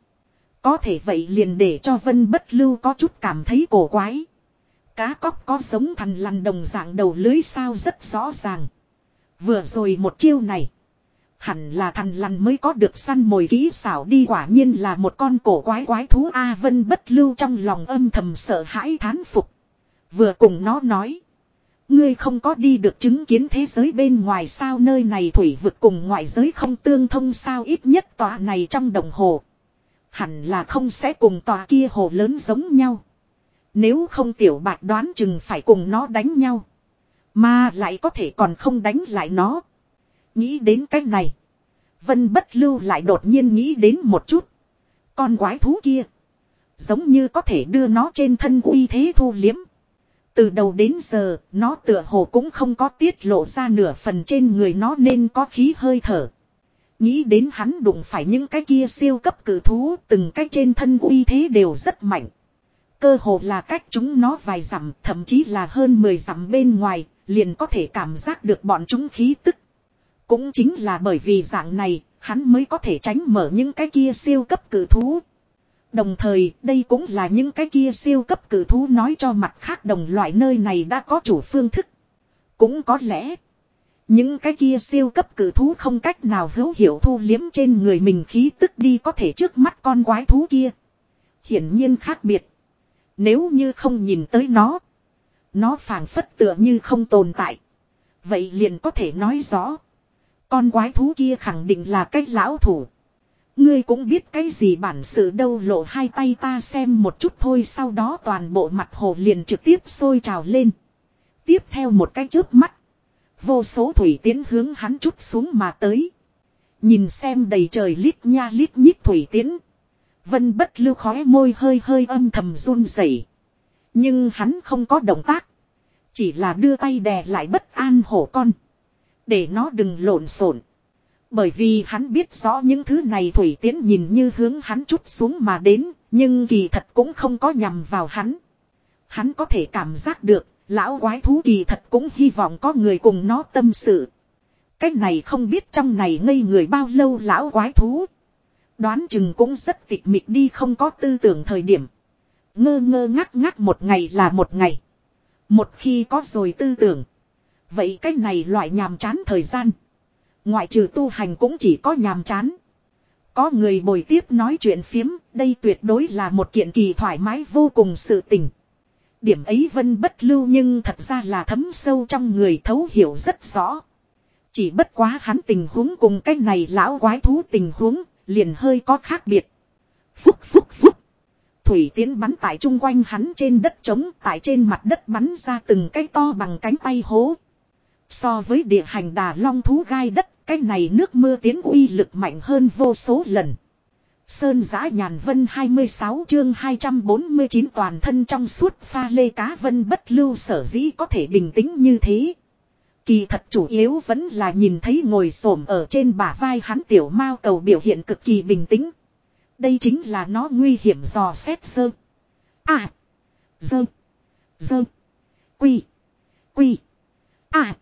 Có thể vậy liền để cho vân bất lưu có chút cảm thấy cổ quái. Cá cóc có giống thằn lằn đồng dạng đầu lưới sao rất rõ ràng. Vừa rồi một chiêu này. Hẳn là thằn lằn mới có được săn mồi kỹ xảo đi, quả nhiên là một con cổ quái quái thú A Vân bất lưu trong lòng âm thầm sợ hãi thán phục. Vừa cùng nó nói. Ngươi không có đi được chứng kiến thế giới bên ngoài sao nơi này thủy vực cùng ngoại giới không tương thông sao ít nhất tòa này trong đồng hồ. Hẳn là không sẽ cùng tòa kia hồ lớn giống nhau. Nếu không tiểu bạch đoán chừng phải cùng nó đánh nhau. Mà lại có thể còn không đánh lại nó. Nghĩ đến cách này. Vân bất lưu lại đột nhiên nghĩ đến một chút. Con quái thú kia. Giống như có thể đưa nó trên thân uy thế thu liếm. Từ đầu đến giờ, nó tựa hồ cũng không có tiết lộ ra nửa phần trên người nó nên có khí hơi thở. Nghĩ đến hắn đụng phải những cái kia siêu cấp cử thú, từng cái trên thân uy thế đều rất mạnh. Cơ hồ là cách chúng nó vài dặm, thậm chí là hơn 10 dặm bên ngoài, liền có thể cảm giác được bọn chúng khí tức. Cũng chính là bởi vì dạng này, hắn mới có thể tránh mở những cái kia siêu cấp cử thú. Đồng thời, đây cũng là những cái kia siêu cấp cử thú nói cho mặt khác đồng loại nơi này đã có chủ phương thức. Cũng có lẽ, những cái kia siêu cấp cử thú không cách nào hữu hiệu thu liếm trên người mình khí tức đi có thể trước mắt con quái thú kia. Hiển nhiên khác biệt. Nếu như không nhìn tới nó, nó phảng phất tựa như không tồn tại. Vậy liền có thể nói rõ. Con quái thú kia khẳng định là cái lão thủ. Ngươi cũng biết cái gì bản sự đâu, lộ hai tay ta xem một chút thôi, sau đó toàn bộ mặt hồ liền trực tiếp sôi trào lên. Tiếp theo một cái chớp mắt. Vô số thủy tiến hướng hắn chút xuống mà tới. Nhìn xem đầy trời lít nha lít nhít thủy tiến. Vân bất lưu khói môi hơi hơi âm thầm run rẩy. Nhưng hắn không có động tác. Chỉ là đưa tay đè lại bất an hổ con. Để nó đừng lộn xộn. Bởi vì hắn biết rõ những thứ này thủy tiến nhìn như hướng hắn chút xuống mà đến, nhưng kỳ thật cũng không có nhằm vào hắn. Hắn có thể cảm giác được, lão quái thú kỳ thật cũng hy vọng có người cùng nó tâm sự. Cách này không biết trong này ngây người bao lâu lão quái thú. Đoán chừng cũng rất tịch mịch đi không có tư tưởng thời điểm. Ngơ ngơ ngắc ngắc một ngày là một ngày. Một khi có rồi tư tưởng. Vậy cách này loại nhàm chán thời gian. Ngoại trừ tu hành cũng chỉ có nhàm chán. Có người bồi tiếp nói chuyện phiếm, đây tuyệt đối là một kiện kỳ thoải mái vô cùng sự tình. Điểm ấy vân bất lưu nhưng thật ra là thấm sâu trong người thấu hiểu rất rõ. Chỉ bất quá hắn tình huống cùng cái này lão quái thú tình huống, liền hơi có khác biệt. Phúc phúc phúc. Thủy tiến bắn tại chung quanh hắn trên đất trống tại trên mặt đất bắn ra từng cái to bằng cánh tay hố. So với địa hành đà long thú gai đất, cái này nước mưa tiến uy lực mạnh hơn vô số lần. Sơn giã nhàn vân 26 chương 249 toàn thân trong suốt pha lê cá vân bất lưu sở dĩ có thể bình tĩnh như thế. Kỳ thật chủ yếu vẫn là nhìn thấy ngồi xổm ở trên bả vai hắn tiểu mao cầu biểu hiện cực kỳ bình tĩnh. Đây chính là nó nguy hiểm dò xét sơ. À. Dơ. Dơ. Quy. Quy. À.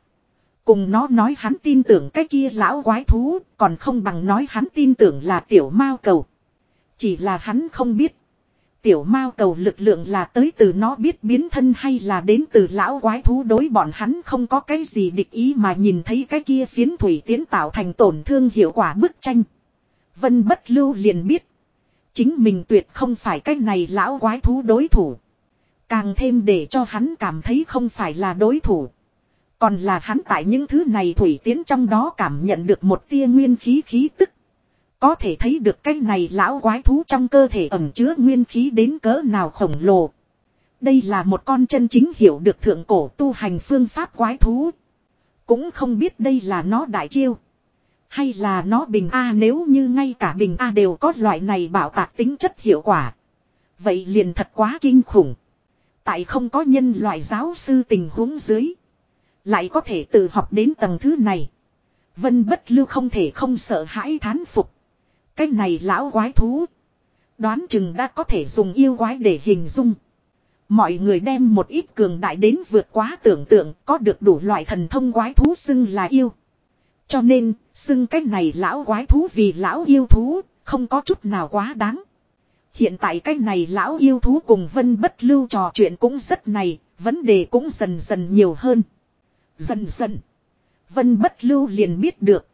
Cùng nó nói hắn tin tưởng cái kia lão quái thú, còn không bằng nói hắn tin tưởng là tiểu mao cầu. Chỉ là hắn không biết. Tiểu mao cầu lực lượng là tới từ nó biết biến thân hay là đến từ lão quái thú đối bọn hắn không có cái gì địch ý mà nhìn thấy cái kia phiến thủy tiến tạo thành tổn thương hiệu quả bức tranh. Vân bất lưu liền biết. Chính mình tuyệt không phải cái này lão quái thú đối thủ. Càng thêm để cho hắn cảm thấy không phải là đối thủ. Còn là hắn tại những thứ này thủy tiến trong đó cảm nhận được một tia nguyên khí khí tức. Có thể thấy được cái này lão quái thú trong cơ thể ẩm chứa nguyên khí đến cỡ nào khổng lồ. Đây là một con chân chính hiểu được thượng cổ tu hành phương pháp quái thú. Cũng không biết đây là nó đại chiêu. Hay là nó bình A nếu như ngay cả bình A đều có loại này bảo tạc tính chất hiệu quả. Vậy liền thật quá kinh khủng. Tại không có nhân loại giáo sư tình huống dưới. Lại có thể tự học đến tầng thứ này. Vân bất lưu không thể không sợ hãi thán phục. Cái này lão quái thú. Đoán chừng đã có thể dùng yêu quái để hình dung. Mọi người đem một ít cường đại đến vượt quá tưởng tượng có được đủ loại thần thông quái thú xưng là yêu. Cho nên, xưng cái này lão quái thú vì lão yêu thú, không có chút nào quá đáng. Hiện tại cái này lão yêu thú cùng vân bất lưu trò chuyện cũng rất này, vấn đề cũng dần dần nhiều hơn. Dần dần, vân bất lưu liền biết được.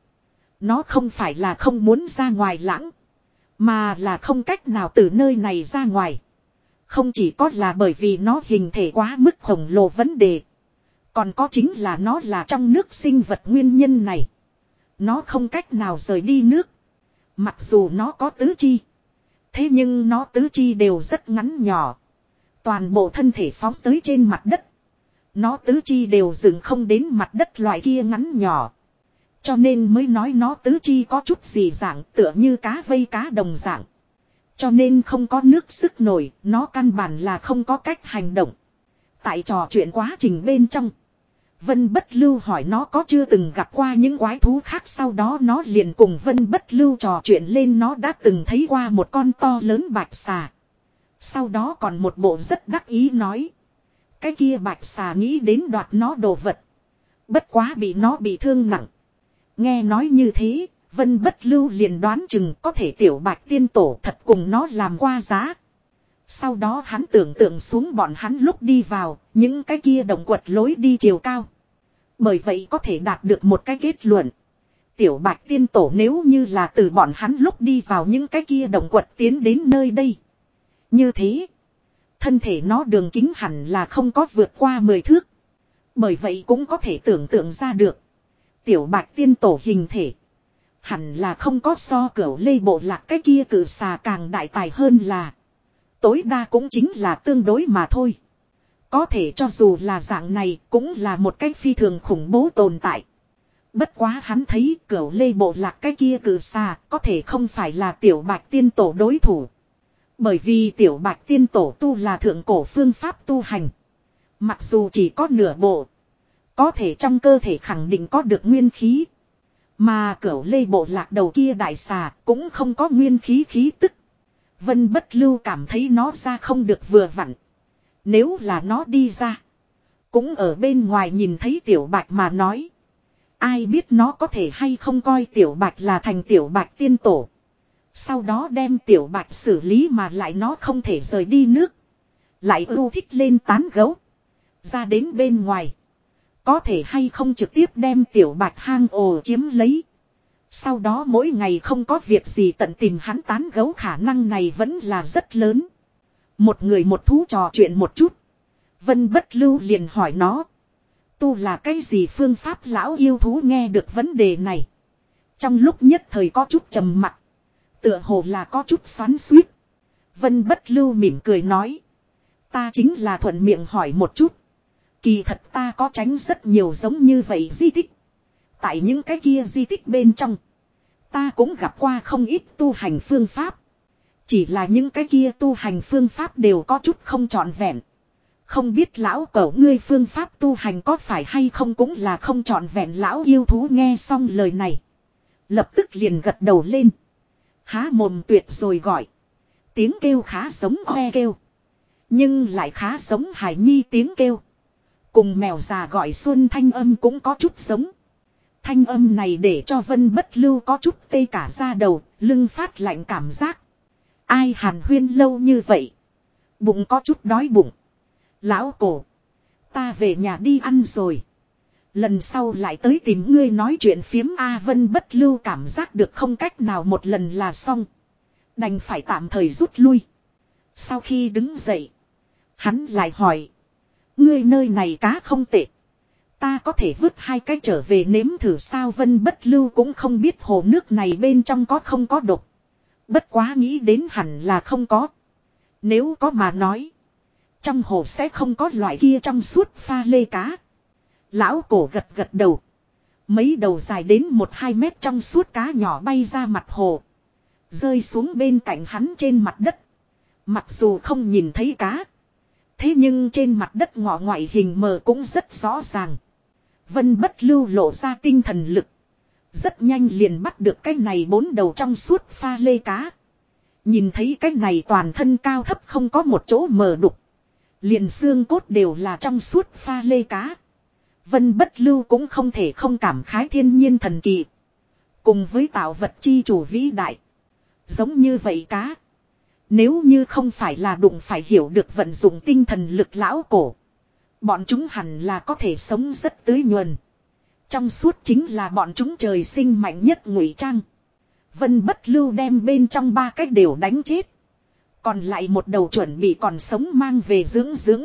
Nó không phải là không muốn ra ngoài lãng. Mà là không cách nào từ nơi này ra ngoài. Không chỉ có là bởi vì nó hình thể quá mức khổng lồ vấn đề. Còn có chính là nó là trong nước sinh vật nguyên nhân này. Nó không cách nào rời đi nước. Mặc dù nó có tứ chi. Thế nhưng nó tứ chi đều rất ngắn nhỏ. Toàn bộ thân thể phóng tới trên mặt đất. Nó tứ chi đều dừng không đến mặt đất loại kia ngắn nhỏ. Cho nên mới nói nó tứ chi có chút gì dạng tựa như cá vây cá đồng dạng. Cho nên không có nước sức nổi, nó căn bản là không có cách hành động. Tại trò chuyện quá trình bên trong. Vân Bất Lưu hỏi nó có chưa từng gặp qua những quái thú khác sau đó nó liền cùng Vân Bất Lưu trò chuyện lên nó đã từng thấy qua một con to lớn bạch xà. Sau đó còn một bộ rất đắc ý nói. Cái kia bạch xà nghĩ đến đoạt nó đồ vật. Bất quá bị nó bị thương nặng. Nghe nói như thế, Vân Bất Lưu liền đoán chừng có thể tiểu bạch tiên tổ thật cùng nó làm qua giá. Sau đó hắn tưởng tượng xuống bọn hắn lúc đi vào, những cái kia động quật lối đi chiều cao. Bởi vậy có thể đạt được một cái kết luận. Tiểu bạch tiên tổ nếu như là từ bọn hắn lúc đi vào những cái kia động quật tiến đến nơi đây. Như thế, thân thể nó đường kính hẳn là không có vượt qua 10 thước. Bởi vậy cũng có thể tưởng tượng ra được. Tiểu bạch tiên tổ hình thể. Hẳn là không có so cửa lê bộ lạc cái kia cử xà càng đại tài hơn là. Tối đa cũng chính là tương đối mà thôi. Có thể cho dù là dạng này cũng là một cách phi thường khủng bố tồn tại. Bất quá hắn thấy cửa lê bộ lạc cái kia cử xà có thể không phải là tiểu bạch tiên tổ đối thủ. Bởi vì tiểu bạch tiên tổ tu là thượng cổ phương pháp tu hành. Mặc dù chỉ có nửa bộ. Có thể trong cơ thể khẳng định có được nguyên khí. Mà cửu lê bộ lạc đầu kia đại xà cũng không có nguyên khí khí tức. Vân bất lưu cảm thấy nó ra không được vừa vặn. Nếu là nó đi ra. Cũng ở bên ngoài nhìn thấy tiểu bạch mà nói. Ai biết nó có thể hay không coi tiểu bạch là thành tiểu bạch tiên tổ. Sau đó đem tiểu bạch xử lý mà lại nó không thể rời đi nước. Lại ưu thích lên tán gấu. Ra đến bên ngoài. Có thể hay không trực tiếp đem tiểu bạch hang ồ chiếm lấy. Sau đó mỗi ngày không có việc gì tận tìm hắn tán gấu khả năng này vẫn là rất lớn. Một người một thú trò chuyện một chút. Vân bất lưu liền hỏi nó. Tu là cái gì phương pháp lão yêu thú nghe được vấn đề này. Trong lúc nhất thời có chút trầm mặc. Tựa hồ là có chút xoắn suýt. Vân bất lưu mỉm cười nói. Ta chính là thuận miệng hỏi một chút. Kỳ thật ta có tránh rất nhiều giống như vậy di tích. Tại những cái kia di tích bên trong. Ta cũng gặp qua không ít tu hành phương pháp. Chỉ là những cái kia tu hành phương pháp đều có chút không trọn vẹn. Không biết lão cẩu ngươi phương pháp tu hành có phải hay không cũng là không trọn vẹn lão yêu thú nghe xong lời này. Lập tức liền gật đầu lên. Há mồm tuyệt rồi gọi. Tiếng kêu khá giống oe kêu. Nhưng lại khá giống hải nhi tiếng kêu. Cùng mèo già gọi xuân thanh âm cũng có chút giống. Thanh âm này để cho vân bất lưu có chút tê cả ra đầu, lưng phát lạnh cảm giác. Ai hàn huyên lâu như vậy. Bụng có chút đói bụng. Lão cổ. Ta về nhà đi ăn rồi. Lần sau lại tới tìm ngươi nói chuyện phiếm A Vân bất lưu cảm giác được không cách nào một lần là xong. Đành phải tạm thời rút lui. Sau khi đứng dậy. Hắn lại hỏi. Ngươi nơi này cá không tệ. Ta có thể vứt hai cái trở về nếm thử sao Vân bất lưu cũng không biết hồ nước này bên trong có không có độc. Bất quá nghĩ đến hẳn là không có. Nếu có mà nói. Trong hồ sẽ không có loại kia trong suốt pha lê cá. Lão cổ gật gật đầu. Mấy đầu dài đến một hai mét trong suốt cá nhỏ bay ra mặt hồ. Rơi xuống bên cạnh hắn trên mặt đất. Mặc dù không nhìn thấy cá. Thế nhưng trên mặt đất ngọ ngoại hình mờ cũng rất rõ ràng. Vân bất lưu lộ ra tinh thần lực. Rất nhanh liền bắt được cái này bốn đầu trong suốt pha lê cá. Nhìn thấy cái này toàn thân cao thấp không có một chỗ mờ đục. Liền xương cốt đều là trong suốt pha lê cá. Vân bất lưu cũng không thể không cảm khái thiên nhiên thần kỳ. Cùng với tạo vật chi chủ vĩ đại. Giống như vậy cá. Nếu như không phải là đụng phải hiểu được vận dụng tinh thần lực lão cổ. Bọn chúng hẳn là có thể sống rất tưới nhuần. Trong suốt chính là bọn chúng trời sinh mạnh nhất ngụy trang. Vân bất lưu đem bên trong ba cách đều đánh chết. Còn lại một đầu chuẩn bị còn sống mang về dưỡng dưỡng.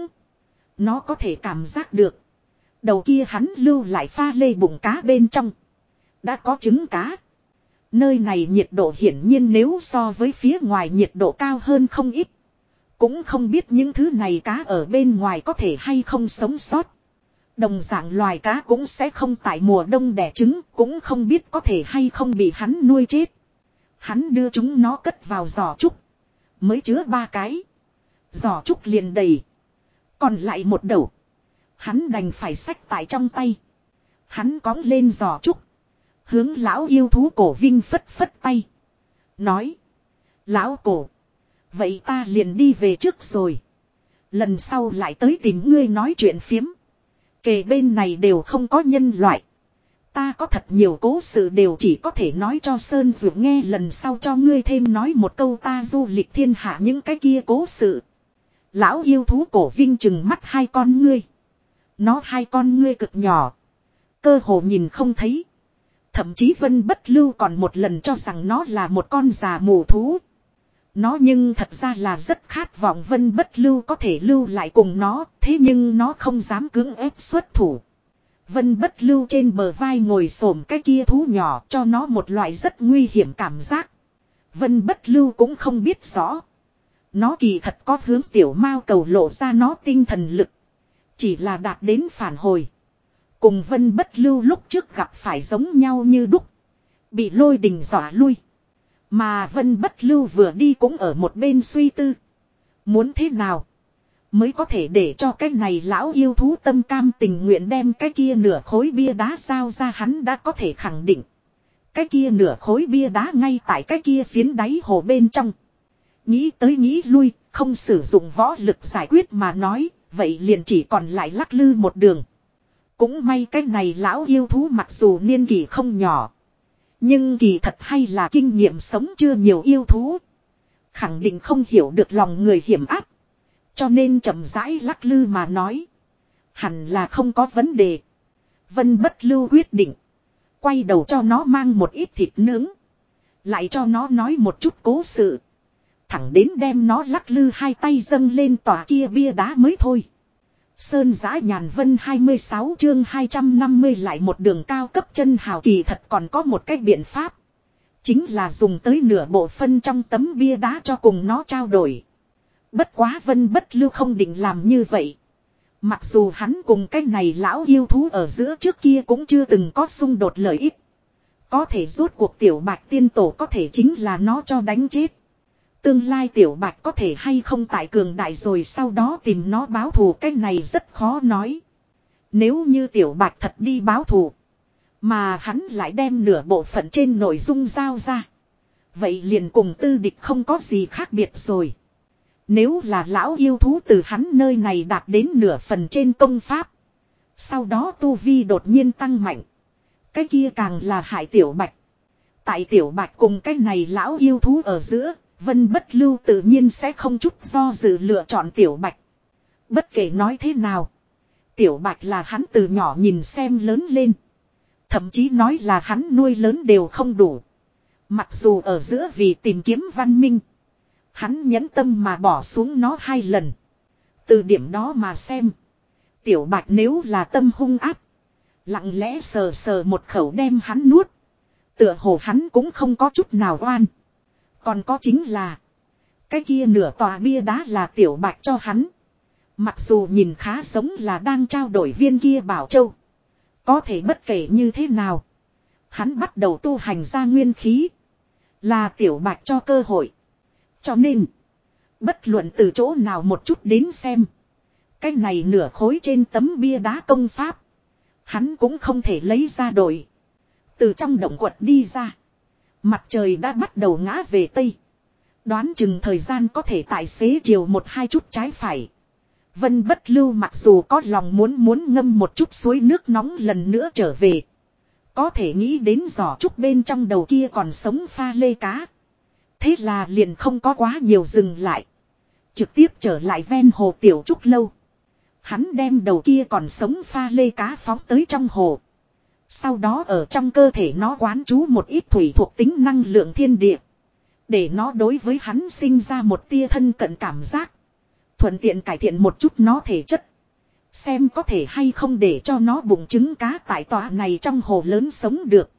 Nó có thể cảm giác được. Đầu kia hắn lưu lại pha lê bụng cá bên trong. Đã có trứng cá. Nơi này nhiệt độ hiển nhiên nếu so với phía ngoài nhiệt độ cao hơn không ít. Cũng không biết những thứ này cá ở bên ngoài có thể hay không sống sót. Đồng dạng loài cá cũng sẽ không tại mùa đông đẻ trứng, cũng không biết có thể hay không bị hắn nuôi chết. Hắn đưa chúng nó cất vào giỏ trúc. Mới chứa ba cái. Giỏ trúc liền đầy. Còn lại một đầu. Hắn đành phải sách tại trong tay. Hắn cóng lên giò trúc. Hướng lão yêu thú cổ vinh phất phất tay. Nói. Lão cổ. Vậy ta liền đi về trước rồi. Lần sau lại tới tìm ngươi nói chuyện phiếm. Kề bên này đều không có nhân loại. Ta có thật nhiều cố sự đều chỉ có thể nói cho Sơn Dược nghe lần sau cho ngươi thêm nói một câu ta du lịch thiên hạ những cái kia cố sự. Lão yêu thú cổ vinh chừng mắt hai con ngươi. Nó hai con ngươi cực nhỏ. Cơ hồ nhìn không thấy. Thậm chí Vân Bất Lưu còn một lần cho rằng nó là một con già mù thú. Nó nhưng thật ra là rất khát vọng Vân Bất Lưu có thể lưu lại cùng nó, thế nhưng nó không dám cưỡng ép xuất thủ. Vân Bất Lưu trên bờ vai ngồi xổm cái kia thú nhỏ cho nó một loại rất nguy hiểm cảm giác. Vân Bất Lưu cũng không biết rõ. Nó kỳ thật có hướng tiểu mao cầu lộ ra nó tinh thần lực. Chỉ là đạt đến phản hồi. Cùng vân bất lưu lúc trước gặp phải giống nhau như đúc. Bị lôi đình dọa lui. Mà vân bất lưu vừa đi cũng ở một bên suy tư. Muốn thế nào? Mới có thể để cho cái này lão yêu thú tâm cam tình nguyện đem cái kia nửa khối bia đá sao ra hắn đã có thể khẳng định. Cái kia nửa khối bia đá ngay tại cái kia phiến đáy hồ bên trong. Nghĩ tới nghĩ lui, không sử dụng võ lực giải quyết mà nói, vậy liền chỉ còn lại lắc lư một đường. Cũng may cái này lão yêu thú mặc dù niên kỳ không nhỏ. Nhưng kỳ thật hay là kinh nghiệm sống chưa nhiều yêu thú. Khẳng định không hiểu được lòng người hiểm áp. Cho nên chậm rãi lắc lư mà nói. Hẳn là không có vấn đề. Vân bất lưu quyết định. Quay đầu cho nó mang một ít thịt nướng. Lại cho nó nói một chút cố sự. Thẳng đến đem nó lắc lư hai tay dâng lên tòa kia bia đá mới thôi. Sơn giã nhàn vân 26 chương 250 lại một đường cao cấp chân hào kỳ thật còn có một cách biện pháp. Chính là dùng tới nửa bộ phân trong tấm bia đá cho cùng nó trao đổi. Bất quá vân bất lưu không định làm như vậy. Mặc dù hắn cùng cái này lão yêu thú ở giữa trước kia cũng chưa từng có xung đột lợi ích. Có thể rốt cuộc tiểu bạch tiên tổ có thể chính là nó cho đánh chết. Tương lai tiểu bạch có thể hay không tại cường đại rồi sau đó tìm nó báo thù cái này rất khó nói. Nếu như tiểu bạch thật đi báo thù. Mà hắn lại đem nửa bộ phận trên nội dung giao ra. Vậy liền cùng tư địch không có gì khác biệt rồi. Nếu là lão yêu thú từ hắn nơi này đạt đến nửa phần trên công pháp. Sau đó tu vi đột nhiên tăng mạnh. Cái kia càng là hại tiểu bạch. Tại tiểu bạch cùng cái này lão yêu thú ở giữa, vân bất lưu tự nhiên sẽ không chút do dự lựa chọn tiểu bạch. Bất kể nói thế nào. Tiểu bạch là hắn từ nhỏ nhìn xem lớn lên. Thậm chí nói là hắn nuôi lớn đều không đủ. Mặc dù ở giữa vì tìm kiếm văn minh. Hắn nhẫn tâm mà bỏ xuống nó hai lần. Từ điểm đó mà xem. Tiểu bạch nếu là tâm hung áp. Lặng lẽ sờ sờ một khẩu đem hắn nuốt. Tựa hồ hắn cũng không có chút nào oan. Còn có chính là. Cái kia nửa tòa bia đá là tiểu bạch cho hắn. Mặc dù nhìn khá giống là đang trao đổi viên kia bảo châu. Có thể bất kể như thế nào. Hắn bắt đầu tu hành ra nguyên khí. Là tiểu bạch cho cơ hội. Cho nên. Bất luận từ chỗ nào một chút đến xem. Cái này nửa khối trên tấm bia đá công pháp. Hắn cũng không thể lấy ra đổi. Từ trong động quật đi ra. Mặt trời đã bắt đầu ngã về Tây. Đoán chừng thời gian có thể tại xế chiều một hai chút trái phải. Vân bất lưu mặc dù có lòng muốn muốn ngâm một chút suối nước nóng lần nữa trở về. Có thể nghĩ đến giỏ trúc bên trong đầu kia còn sống pha lê cá. Thế là liền không có quá nhiều dừng lại. Trực tiếp trở lại ven hồ tiểu trúc lâu. Hắn đem đầu kia còn sống pha lê cá phóng tới trong hồ. Sau đó ở trong cơ thể nó quán trú một ít thủy thuộc tính năng lượng thiên địa. Để nó đối với hắn sinh ra một tia thân cận cảm giác. Thuận tiện cải thiện một chút nó thể chất. Xem có thể hay không để cho nó bụng trứng cá tại tòa này trong hồ lớn sống được.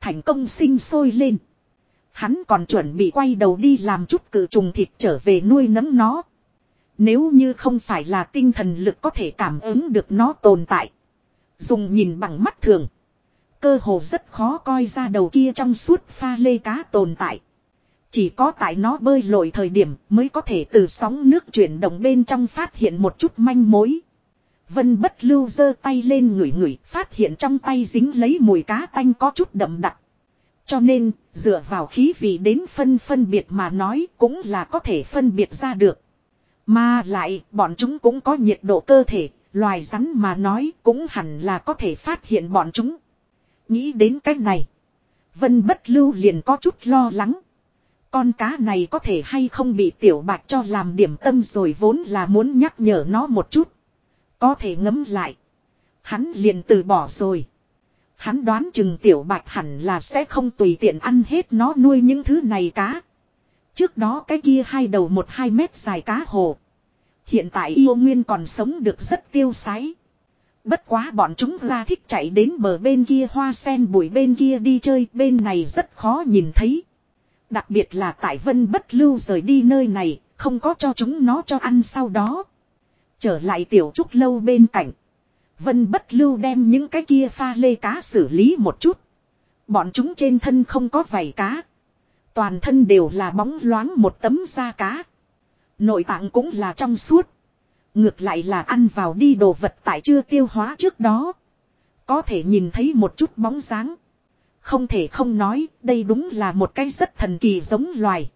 Thành công sinh sôi lên. Hắn còn chuẩn bị quay đầu đi làm chút cự trùng thịt trở về nuôi nấng nó. Nếu như không phải là tinh thần lực có thể cảm ứng được nó tồn tại. Dùng nhìn bằng mắt thường. Cơ hồ rất khó coi ra đầu kia trong suốt pha lê cá tồn tại. Chỉ có tại nó bơi lội thời điểm mới có thể từ sóng nước chuyển động bên trong phát hiện một chút manh mối. Vân bất lưu giơ tay lên ngửi ngửi phát hiện trong tay dính lấy mùi cá tanh có chút đậm đặc. Cho nên, dựa vào khí vị đến phân phân biệt mà nói cũng là có thể phân biệt ra được. Mà lại, bọn chúng cũng có nhiệt độ cơ thể, loài rắn mà nói cũng hẳn là có thể phát hiện bọn chúng. Nghĩ đến cách này, Vân bất lưu liền có chút lo lắng. Con cá này có thể hay không bị tiểu bạch cho làm điểm tâm rồi vốn là muốn nhắc nhở nó một chút. Có thể ngấm lại. Hắn liền từ bỏ rồi. Hắn đoán chừng tiểu bạch hẳn là sẽ không tùy tiện ăn hết nó nuôi những thứ này cá. Trước đó cái kia hai đầu một hai mét dài cá hồ. Hiện tại yêu nguyên còn sống được rất tiêu sái. Bất quá bọn chúng ra thích chạy đến bờ bên kia hoa sen bụi bên kia đi chơi bên này rất khó nhìn thấy. Đặc biệt là tại vân bất lưu rời đi nơi này, không có cho chúng nó cho ăn sau đó. Trở lại tiểu trúc lâu bên cạnh. Vân bất lưu đem những cái kia pha lê cá xử lý một chút. Bọn chúng trên thân không có vảy cá. Toàn thân đều là bóng loáng một tấm da cá. Nội tạng cũng là trong suốt. Ngược lại là ăn vào đi đồ vật tại chưa tiêu hóa trước đó. Có thể nhìn thấy một chút bóng dáng. Không thể không nói, đây đúng là một cái rất thần kỳ giống loài.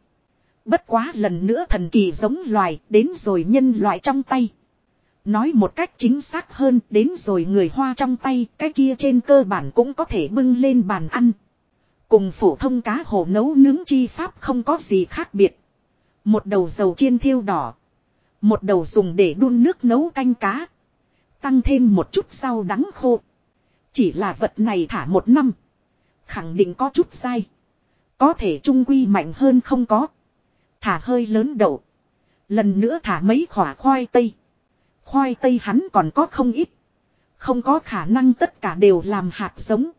Bất quá lần nữa thần kỳ giống loài đến rồi nhân loại trong tay. Nói một cách chính xác hơn đến rồi người hoa trong tay cái kia trên cơ bản cũng có thể bưng lên bàn ăn. Cùng phổ thông cá hổ nấu nướng chi pháp không có gì khác biệt. Một đầu dầu chiên thiêu đỏ. Một đầu dùng để đun nước nấu canh cá. Tăng thêm một chút rau đắng khô. Chỉ là vật này thả một năm. Khẳng định có chút sai. Có thể trung quy mạnh hơn không có. Thả hơi lớn đậu. Lần nữa thả mấy khỏa khoai tây. Khoai tây hắn còn có không ít. Không có khả năng tất cả đều làm hạt giống.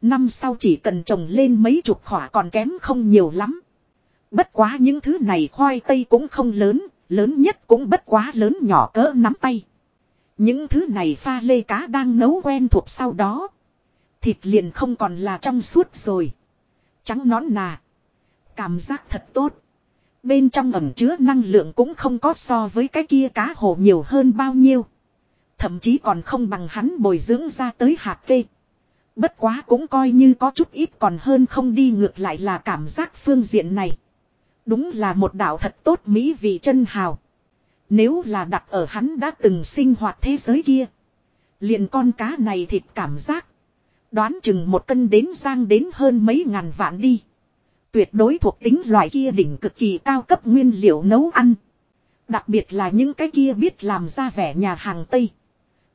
Năm sau chỉ cần trồng lên mấy chục khỏa còn kém không nhiều lắm. Bất quá những thứ này khoai tây cũng không lớn, lớn nhất cũng bất quá lớn nhỏ cỡ nắm tay. Những thứ này pha lê cá đang nấu quen thuộc sau đó. Thịt liền không còn là trong suốt rồi. Trắng nón nà. Cảm giác thật tốt. Bên trong ẩm chứa năng lượng cũng không có so với cái kia cá hồ nhiều hơn bao nhiêu. Thậm chí còn không bằng hắn bồi dưỡng ra tới hạt kê. Bất quá cũng coi như có chút ít còn hơn không đi ngược lại là cảm giác phương diện này. Đúng là một đạo thật tốt mỹ vị chân hào. Nếu là đặt ở hắn đã từng sinh hoạt thế giới kia. liền con cá này thịt cảm giác. Đoán chừng một cân đến sang đến hơn mấy ngàn vạn đi. Tuyệt đối thuộc tính loại kia đỉnh cực kỳ cao cấp nguyên liệu nấu ăn. Đặc biệt là những cái kia biết làm ra vẻ nhà hàng Tây.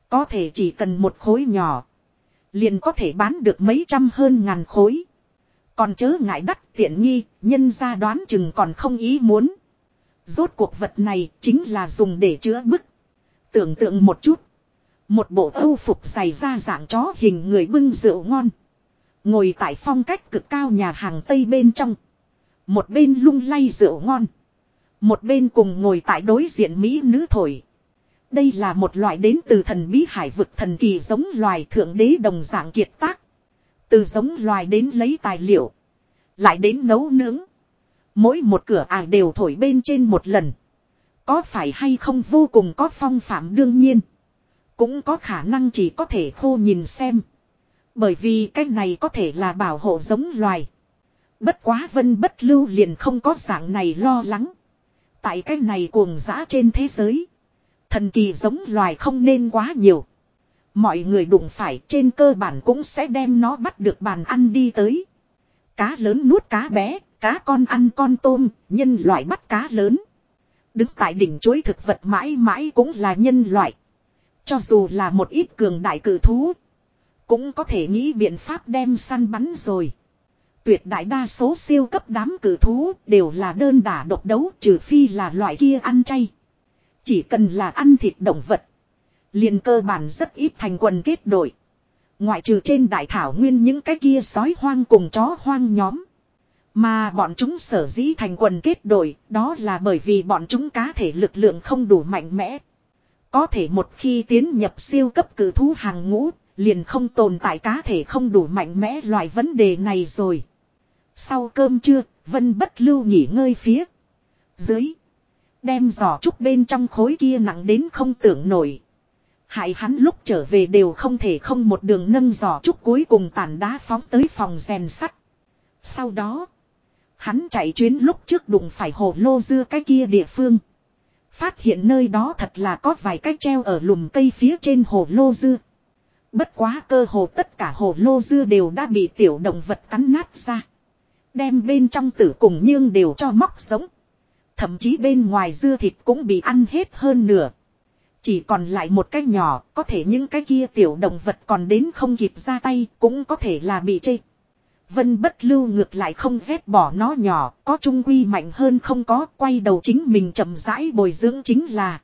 Có thể chỉ cần một khối nhỏ. Liền có thể bán được mấy trăm hơn ngàn khối. Còn chớ ngại đắt tiện nghi, nhân ra đoán chừng còn không ý muốn. Rốt cuộc vật này chính là dùng để chữa bức. Tưởng tượng một chút. Một bộ âu phục dày ra dạng chó hình người bưng rượu ngon. Ngồi tại phong cách cực cao nhà hàng Tây bên trong. Một bên lung lay rượu ngon. Một bên cùng ngồi tại đối diện Mỹ nữ thổi. Đây là một loại đến từ thần bí hải vực thần kỳ giống loài thượng đế đồng dạng kiệt tác. Từ giống loài đến lấy tài liệu. Lại đến nấu nướng. Mỗi một cửa ải đều thổi bên trên một lần. Có phải hay không vô cùng có phong phạm đương nhiên. Cũng có khả năng chỉ có thể khô nhìn xem. Bởi vì cái này có thể là bảo hộ giống loài. Bất quá vân bất lưu liền không có dạng này lo lắng. Tại cái này cuồng dã trên thế giới. Thần kỳ giống loài không nên quá nhiều. Mọi người đụng phải trên cơ bản cũng sẽ đem nó bắt được bàn ăn đi tới. Cá lớn nuốt cá bé, cá con ăn con tôm, nhân loại bắt cá lớn. Đứng tại đỉnh chuối thực vật mãi mãi cũng là nhân loại. Cho dù là một ít cường đại cử thú. Cũng có thể nghĩ biện pháp đem săn bắn rồi. Tuyệt đại đa số siêu cấp đám cử thú đều là đơn đả độc đấu trừ phi là loại kia ăn chay. Chỉ cần là ăn thịt động vật liền cơ bản rất ít thành quần kết đội. Ngoại trừ trên đại thảo nguyên những cái kia sói hoang cùng chó hoang nhóm. Mà bọn chúng sở dĩ thành quần kết đội, đó là bởi vì bọn chúng cá thể lực lượng không đủ mạnh mẽ. Có thể một khi tiến nhập siêu cấp cử thú hàng ngũ, liền không tồn tại cá thể không đủ mạnh mẽ loại vấn đề này rồi. Sau cơm trưa, Vân bất lưu nghỉ ngơi phía. Dưới. Đem giỏ trúc bên trong khối kia nặng đến không tưởng nổi. Hại hắn lúc trở về đều không thể không một đường nâng giỏ trúc cuối cùng tàn đá phóng tới phòng rèn sắt. Sau đó. Hắn chạy chuyến lúc trước đụng phải hồ lô dưa cái kia địa phương. Phát hiện nơi đó thật là có vài cái treo ở lùm cây phía trên hồ lô dưa. Bất quá cơ hồ tất cả hồ lô dưa đều đã bị tiểu động vật cắn nát ra. Đem bên trong tử cùng nhưng đều cho móc sống. Thậm chí bên ngoài dưa thịt cũng bị ăn hết hơn nửa. Chỉ còn lại một cái nhỏ, có thể những cái kia tiểu động vật còn đến không kịp ra tay, cũng có thể là bị chê. Vân bất lưu ngược lại không ghét bỏ nó nhỏ, có trung quy mạnh hơn không có, quay đầu chính mình chậm rãi bồi dưỡng chính là.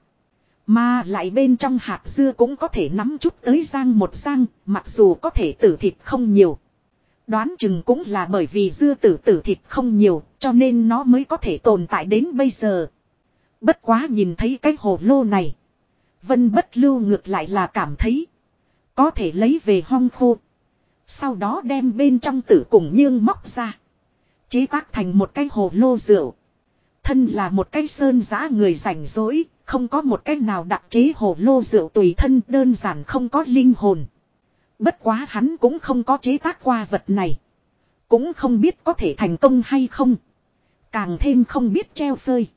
Mà lại bên trong hạt dưa cũng có thể nắm chút tới giang một giang, mặc dù có thể tử thịt không nhiều. Đoán chừng cũng là bởi vì dưa tử tử thịt không nhiều, cho nên nó mới có thể tồn tại đến bây giờ. Bất quá nhìn thấy cái hồ lô này. Vân bất lưu ngược lại là cảm thấy. Có thể lấy về hong khô. Sau đó đem bên trong tử cùng nhương móc ra. Chế tác thành một cái hồ lô rượu. Thân là một cái sơn giã người rảnh rỗi, không có một cái nào đặc chế hồ lô rượu tùy thân đơn giản không có linh hồn. Bất quá hắn cũng không có chế tác qua vật này. Cũng không biết có thể thành công hay không. Càng thêm không biết treo phơi.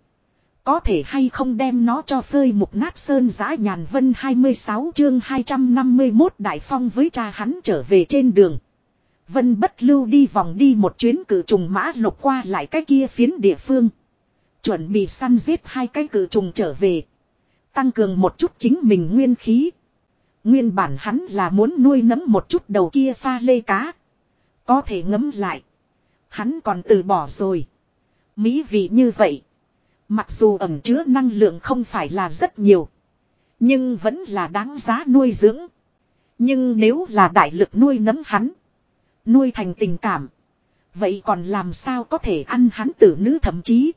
Có thể hay không đem nó cho phơi mục nát sơn giã nhàn vân 26 chương 251 đại phong với cha hắn trở về trên đường. Vân bất lưu đi vòng đi một chuyến cử trùng mã lục qua lại cái kia phiến địa phương. Chuẩn bị săn giết hai cái cử trùng trở về. Tăng cường một chút chính mình nguyên khí. Nguyên bản hắn là muốn nuôi nấm một chút đầu kia pha lê cá. Có thể ngấm lại. Hắn còn từ bỏ rồi. Mỹ vị như vậy. Mặc dù ẩm chứa năng lượng không phải là rất nhiều. Nhưng vẫn là đáng giá nuôi dưỡng. Nhưng nếu là đại lực nuôi nấm hắn. Nuôi thành tình cảm. Vậy còn làm sao có thể ăn hắn tử nữ thậm chí.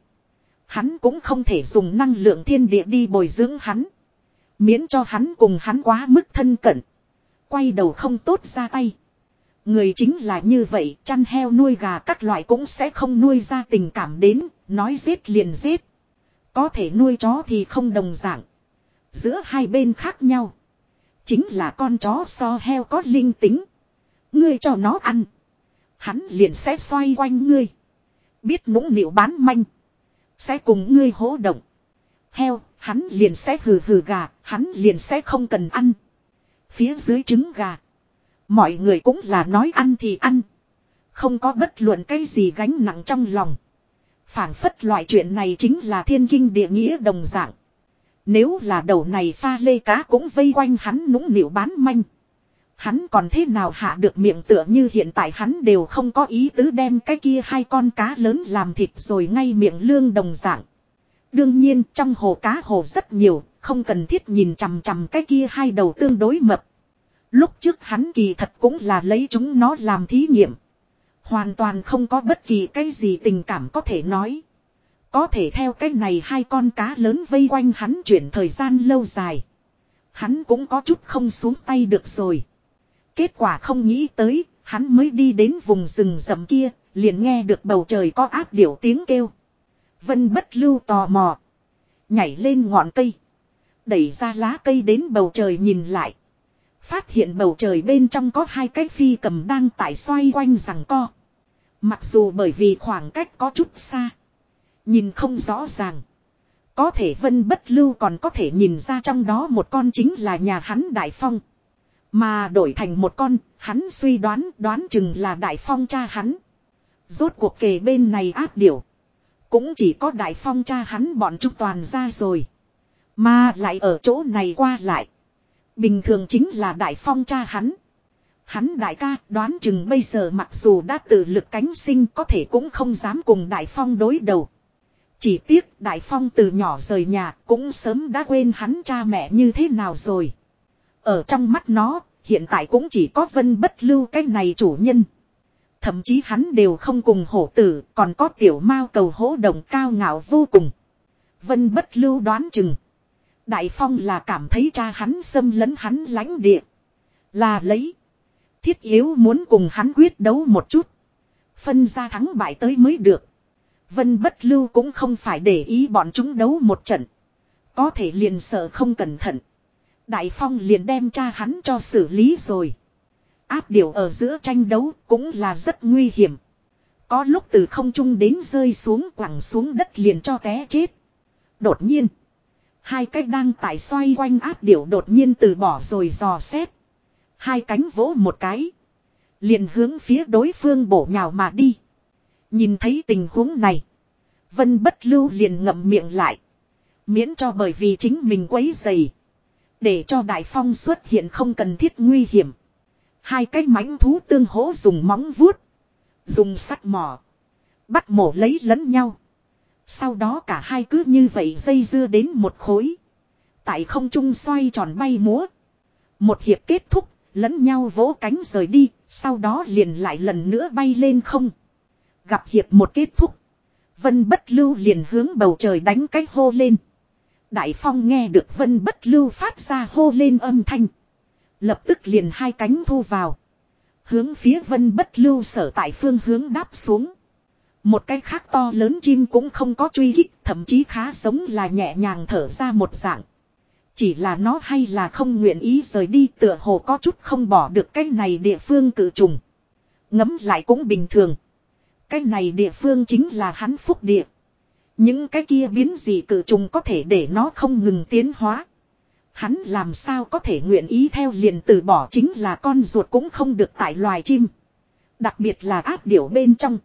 Hắn cũng không thể dùng năng lượng thiên địa đi bồi dưỡng hắn. Miễn cho hắn cùng hắn quá mức thân cận. Quay đầu không tốt ra tay. Người chính là như vậy, chăn heo nuôi gà các loại cũng sẽ không nuôi ra tình cảm đến, nói giết liền giết. Có thể nuôi chó thì không đồng dạng. Giữa hai bên khác nhau. Chính là con chó so heo có linh tính. Ngươi cho nó ăn. Hắn liền sẽ xoay quanh ngươi. Biết nũng nịu bán manh. Sẽ cùng ngươi hỗ động. Heo, hắn liền sẽ hừ hừ gà, hắn liền sẽ không cần ăn. Phía dưới trứng gà. Mọi người cũng là nói ăn thì ăn. Không có bất luận cái gì gánh nặng trong lòng phảng phất loại chuyện này chính là thiên kinh địa nghĩa đồng dạng. Nếu là đầu này pha lê cá cũng vây quanh hắn nũng nịu bán manh. Hắn còn thế nào hạ được miệng tựa như hiện tại hắn đều không có ý tứ đem cái kia hai con cá lớn làm thịt rồi ngay miệng lương đồng dạng. Đương nhiên trong hồ cá hồ rất nhiều, không cần thiết nhìn chằm chằm cái kia hai đầu tương đối mập. Lúc trước hắn kỳ thật cũng là lấy chúng nó làm thí nghiệm. Hoàn toàn không có bất kỳ cái gì tình cảm có thể nói. Có thể theo cái này hai con cá lớn vây quanh hắn chuyển thời gian lâu dài. Hắn cũng có chút không xuống tay được rồi. Kết quả không nghĩ tới, hắn mới đi đến vùng rừng rậm kia, liền nghe được bầu trời có áp điểu tiếng kêu. Vân bất lưu tò mò. Nhảy lên ngọn cây. Đẩy ra lá cây đến bầu trời nhìn lại. Phát hiện bầu trời bên trong có hai cái phi cầm đang tại xoay quanh rằng co. Mặc dù bởi vì khoảng cách có chút xa. Nhìn không rõ ràng. Có thể vân bất lưu còn có thể nhìn ra trong đó một con chính là nhà hắn Đại Phong. Mà đổi thành một con, hắn suy đoán đoán chừng là Đại Phong cha hắn. Rốt cuộc kề bên này áp điểu. Cũng chỉ có Đại Phong cha hắn bọn chúng toàn ra rồi. Mà lại ở chỗ này qua lại. Bình thường chính là Đại Phong cha hắn. Hắn đại ca đoán chừng bây giờ mặc dù đã tự lực cánh sinh có thể cũng không dám cùng Đại Phong đối đầu. Chỉ tiếc Đại Phong từ nhỏ rời nhà cũng sớm đã quên hắn cha mẹ như thế nào rồi. Ở trong mắt nó, hiện tại cũng chỉ có vân bất lưu cái này chủ nhân. Thậm chí hắn đều không cùng hổ tử, còn có tiểu mao cầu hỗ đồng cao ngạo vô cùng. Vân bất lưu đoán chừng. Đại Phong là cảm thấy cha hắn xâm lấn hắn lãnh địa. Là lấy. Thiết yếu muốn cùng hắn quyết đấu một chút. Phân ra thắng bại tới mới được. Vân bất lưu cũng không phải để ý bọn chúng đấu một trận. Có thể liền sợ không cẩn thận. Đại Phong liền đem cha hắn cho xử lý rồi. Áp điều ở giữa tranh đấu cũng là rất nguy hiểm. Có lúc từ không trung đến rơi xuống quẳng xuống đất liền cho té chết. Đột nhiên. Hai cái đang tại xoay quanh áp điểu đột nhiên từ bỏ rồi dò xét. Hai cánh vỗ một cái. Liền hướng phía đối phương bổ nhào mà đi. Nhìn thấy tình huống này. Vân bất lưu liền ngậm miệng lại. Miễn cho bởi vì chính mình quấy dày. Để cho đại phong xuất hiện không cần thiết nguy hiểm. Hai cái mãnh thú tương hỗ dùng móng vuốt. Dùng sắt mỏ. Bắt mổ lấy lẫn nhau. Sau đó cả hai cứ như vậy dây dưa đến một khối. Tại không trung xoay tròn bay múa. Một hiệp kết thúc, lẫn nhau vỗ cánh rời đi, sau đó liền lại lần nữa bay lên không. Gặp hiệp một kết thúc. Vân bất lưu liền hướng bầu trời đánh cái hô lên. Đại phong nghe được vân bất lưu phát ra hô lên âm thanh. Lập tức liền hai cánh thu vào. Hướng phía vân bất lưu sở tại phương hướng đáp xuống. Một cái khác to lớn chim cũng không có truy hích, thậm chí khá giống là nhẹ nhàng thở ra một dạng. Chỉ là nó hay là không nguyện ý rời đi tựa hồ có chút không bỏ được cái này địa phương cự trùng. Ngấm lại cũng bình thường. Cái này địa phương chính là hắn phúc địa. Những cái kia biến gì cự trùng có thể để nó không ngừng tiến hóa. Hắn làm sao có thể nguyện ý theo liền từ bỏ chính là con ruột cũng không được tại loài chim. Đặc biệt là áp điểu bên trong.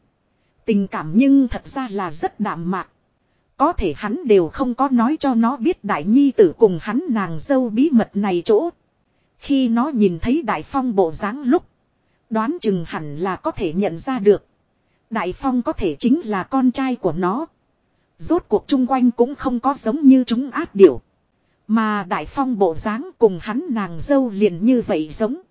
Tình cảm nhưng thật ra là rất đạm mạc. Có thể hắn đều không có nói cho nó biết đại nhi tử cùng hắn nàng dâu bí mật này chỗ. Khi nó nhìn thấy đại phong bộ dáng lúc. Đoán chừng hẳn là có thể nhận ra được. Đại phong có thể chính là con trai của nó. Rốt cuộc chung quanh cũng không có giống như chúng áp điểu. Mà đại phong bộ dáng cùng hắn nàng dâu liền như vậy giống.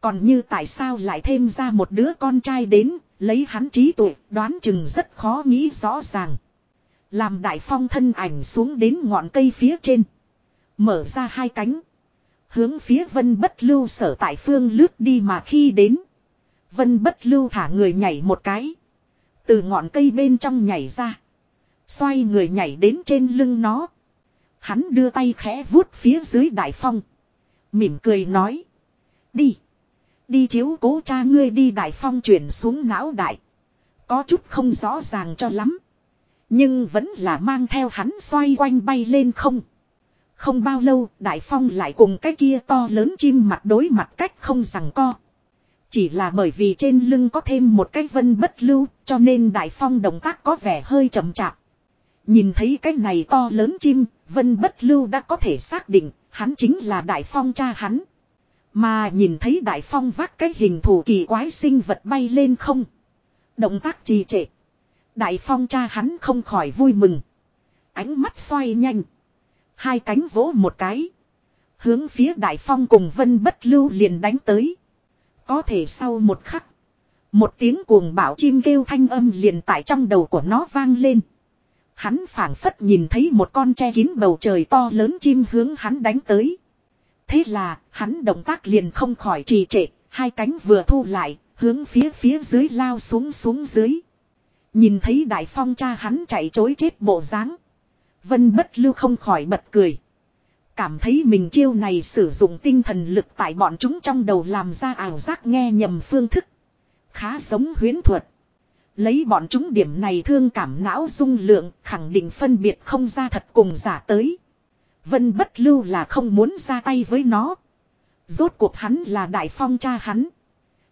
Còn như tại sao lại thêm ra một đứa con trai đến, lấy hắn trí tuệ, đoán chừng rất khó nghĩ rõ ràng. Làm đại phong thân ảnh xuống đến ngọn cây phía trên. Mở ra hai cánh. Hướng phía vân bất lưu sở tại phương lướt đi mà khi đến. Vân bất lưu thả người nhảy một cái. Từ ngọn cây bên trong nhảy ra. Xoay người nhảy đến trên lưng nó. Hắn đưa tay khẽ vuốt phía dưới đại phong. Mỉm cười nói. Đi. Đi chiếu cố cha ngươi đi đại phong chuyển xuống não đại. Có chút không rõ ràng cho lắm. Nhưng vẫn là mang theo hắn xoay quanh bay lên không. Không bao lâu đại phong lại cùng cái kia to lớn chim mặt đối mặt cách không rằng co. Chỉ là bởi vì trên lưng có thêm một cái vân bất lưu cho nên đại phong động tác có vẻ hơi chậm chạp. Nhìn thấy cái này to lớn chim, vân bất lưu đã có thể xác định, hắn chính là đại phong cha hắn. Mà nhìn thấy đại phong vác cái hình thù kỳ quái sinh vật bay lên không. Động tác trì trệ. Đại phong cha hắn không khỏi vui mừng. Ánh mắt xoay nhanh. Hai cánh vỗ một cái. Hướng phía đại phong cùng vân bất lưu liền đánh tới. Có thể sau một khắc. Một tiếng cuồng bảo chim kêu thanh âm liền tại trong đầu của nó vang lên. Hắn phảng phất nhìn thấy một con che kín bầu trời to lớn chim hướng hắn đánh tới. Thế là, hắn động tác liền không khỏi trì trệ, hai cánh vừa thu lại, hướng phía phía dưới lao xuống xuống dưới. Nhìn thấy đại phong cha hắn chạy chối chết bộ dáng Vân bất lưu không khỏi bật cười. Cảm thấy mình chiêu này sử dụng tinh thần lực tại bọn chúng trong đầu làm ra ảo giác nghe nhầm phương thức. Khá giống huyến thuật. Lấy bọn chúng điểm này thương cảm não dung lượng, khẳng định phân biệt không ra thật cùng giả tới. Vân bất lưu là không muốn ra tay với nó. Rốt cuộc hắn là đại phong cha hắn.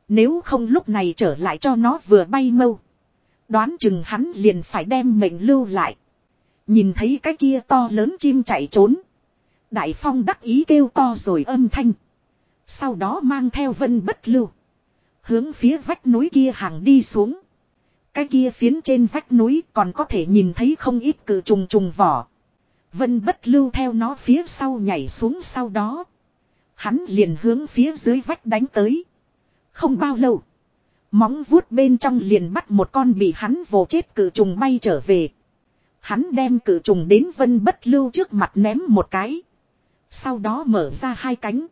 Nếu không lúc này trở lại cho nó vừa bay mâu. Đoán chừng hắn liền phải đem mệnh lưu lại. Nhìn thấy cái kia to lớn chim chạy trốn. Đại phong đắc ý kêu to rồi âm thanh. Sau đó mang theo vân bất lưu. Hướng phía vách núi kia hàng đi xuống. Cái kia phiến trên vách núi còn có thể nhìn thấy không ít cử trùng trùng vỏ. Vân bất lưu theo nó phía sau nhảy xuống sau đó. Hắn liền hướng phía dưới vách đánh tới. Không bao lâu. Móng vuốt bên trong liền bắt một con bị hắn vồ chết cử trùng bay trở về. Hắn đem cử trùng đến vân bất lưu trước mặt ném một cái. Sau đó mở ra hai cánh.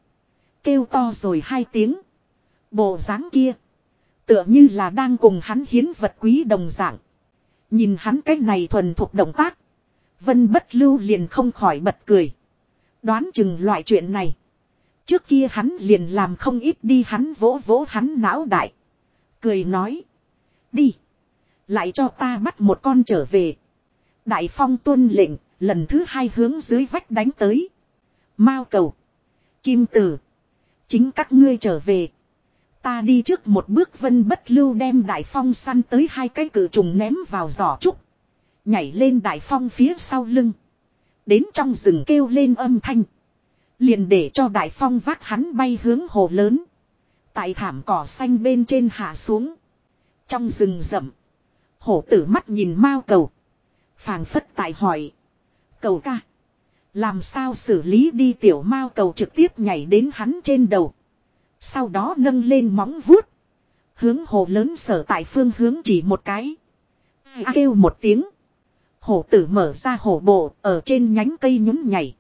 Kêu to rồi hai tiếng. Bộ dáng kia. Tựa như là đang cùng hắn hiến vật quý đồng dạng. Nhìn hắn cái này thuần thuộc động tác. Vân bất lưu liền không khỏi bật cười. Đoán chừng loại chuyện này. Trước kia hắn liền làm không ít đi hắn vỗ vỗ hắn não đại. Cười nói. Đi. Lại cho ta bắt một con trở về. Đại phong tuân lệnh, lần thứ hai hướng dưới vách đánh tới. Mao cầu. Kim tử. Chính các ngươi trở về. Ta đi trước một bước vân bất lưu đem đại phong săn tới hai cái cử trùng ném vào giỏ trúc. Nhảy lên đại phong phía sau lưng. Đến trong rừng kêu lên âm thanh. Liền để cho đại phong vác hắn bay hướng hồ lớn. Tại thảm cỏ xanh bên trên hạ xuống. Trong rừng rậm. Hổ tử mắt nhìn mao cầu. phảng phất tại hỏi. Cầu ca. Làm sao xử lý đi tiểu mao cầu trực tiếp nhảy đến hắn trên đầu. Sau đó nâng lên móng vuốt. Hướng hồ lớn sở tại phương hướng chỉ một cái. À, kêu một tiếng. Hổ tử mở ra hổ bộ, ở trên nhánh cây nhún nhảy.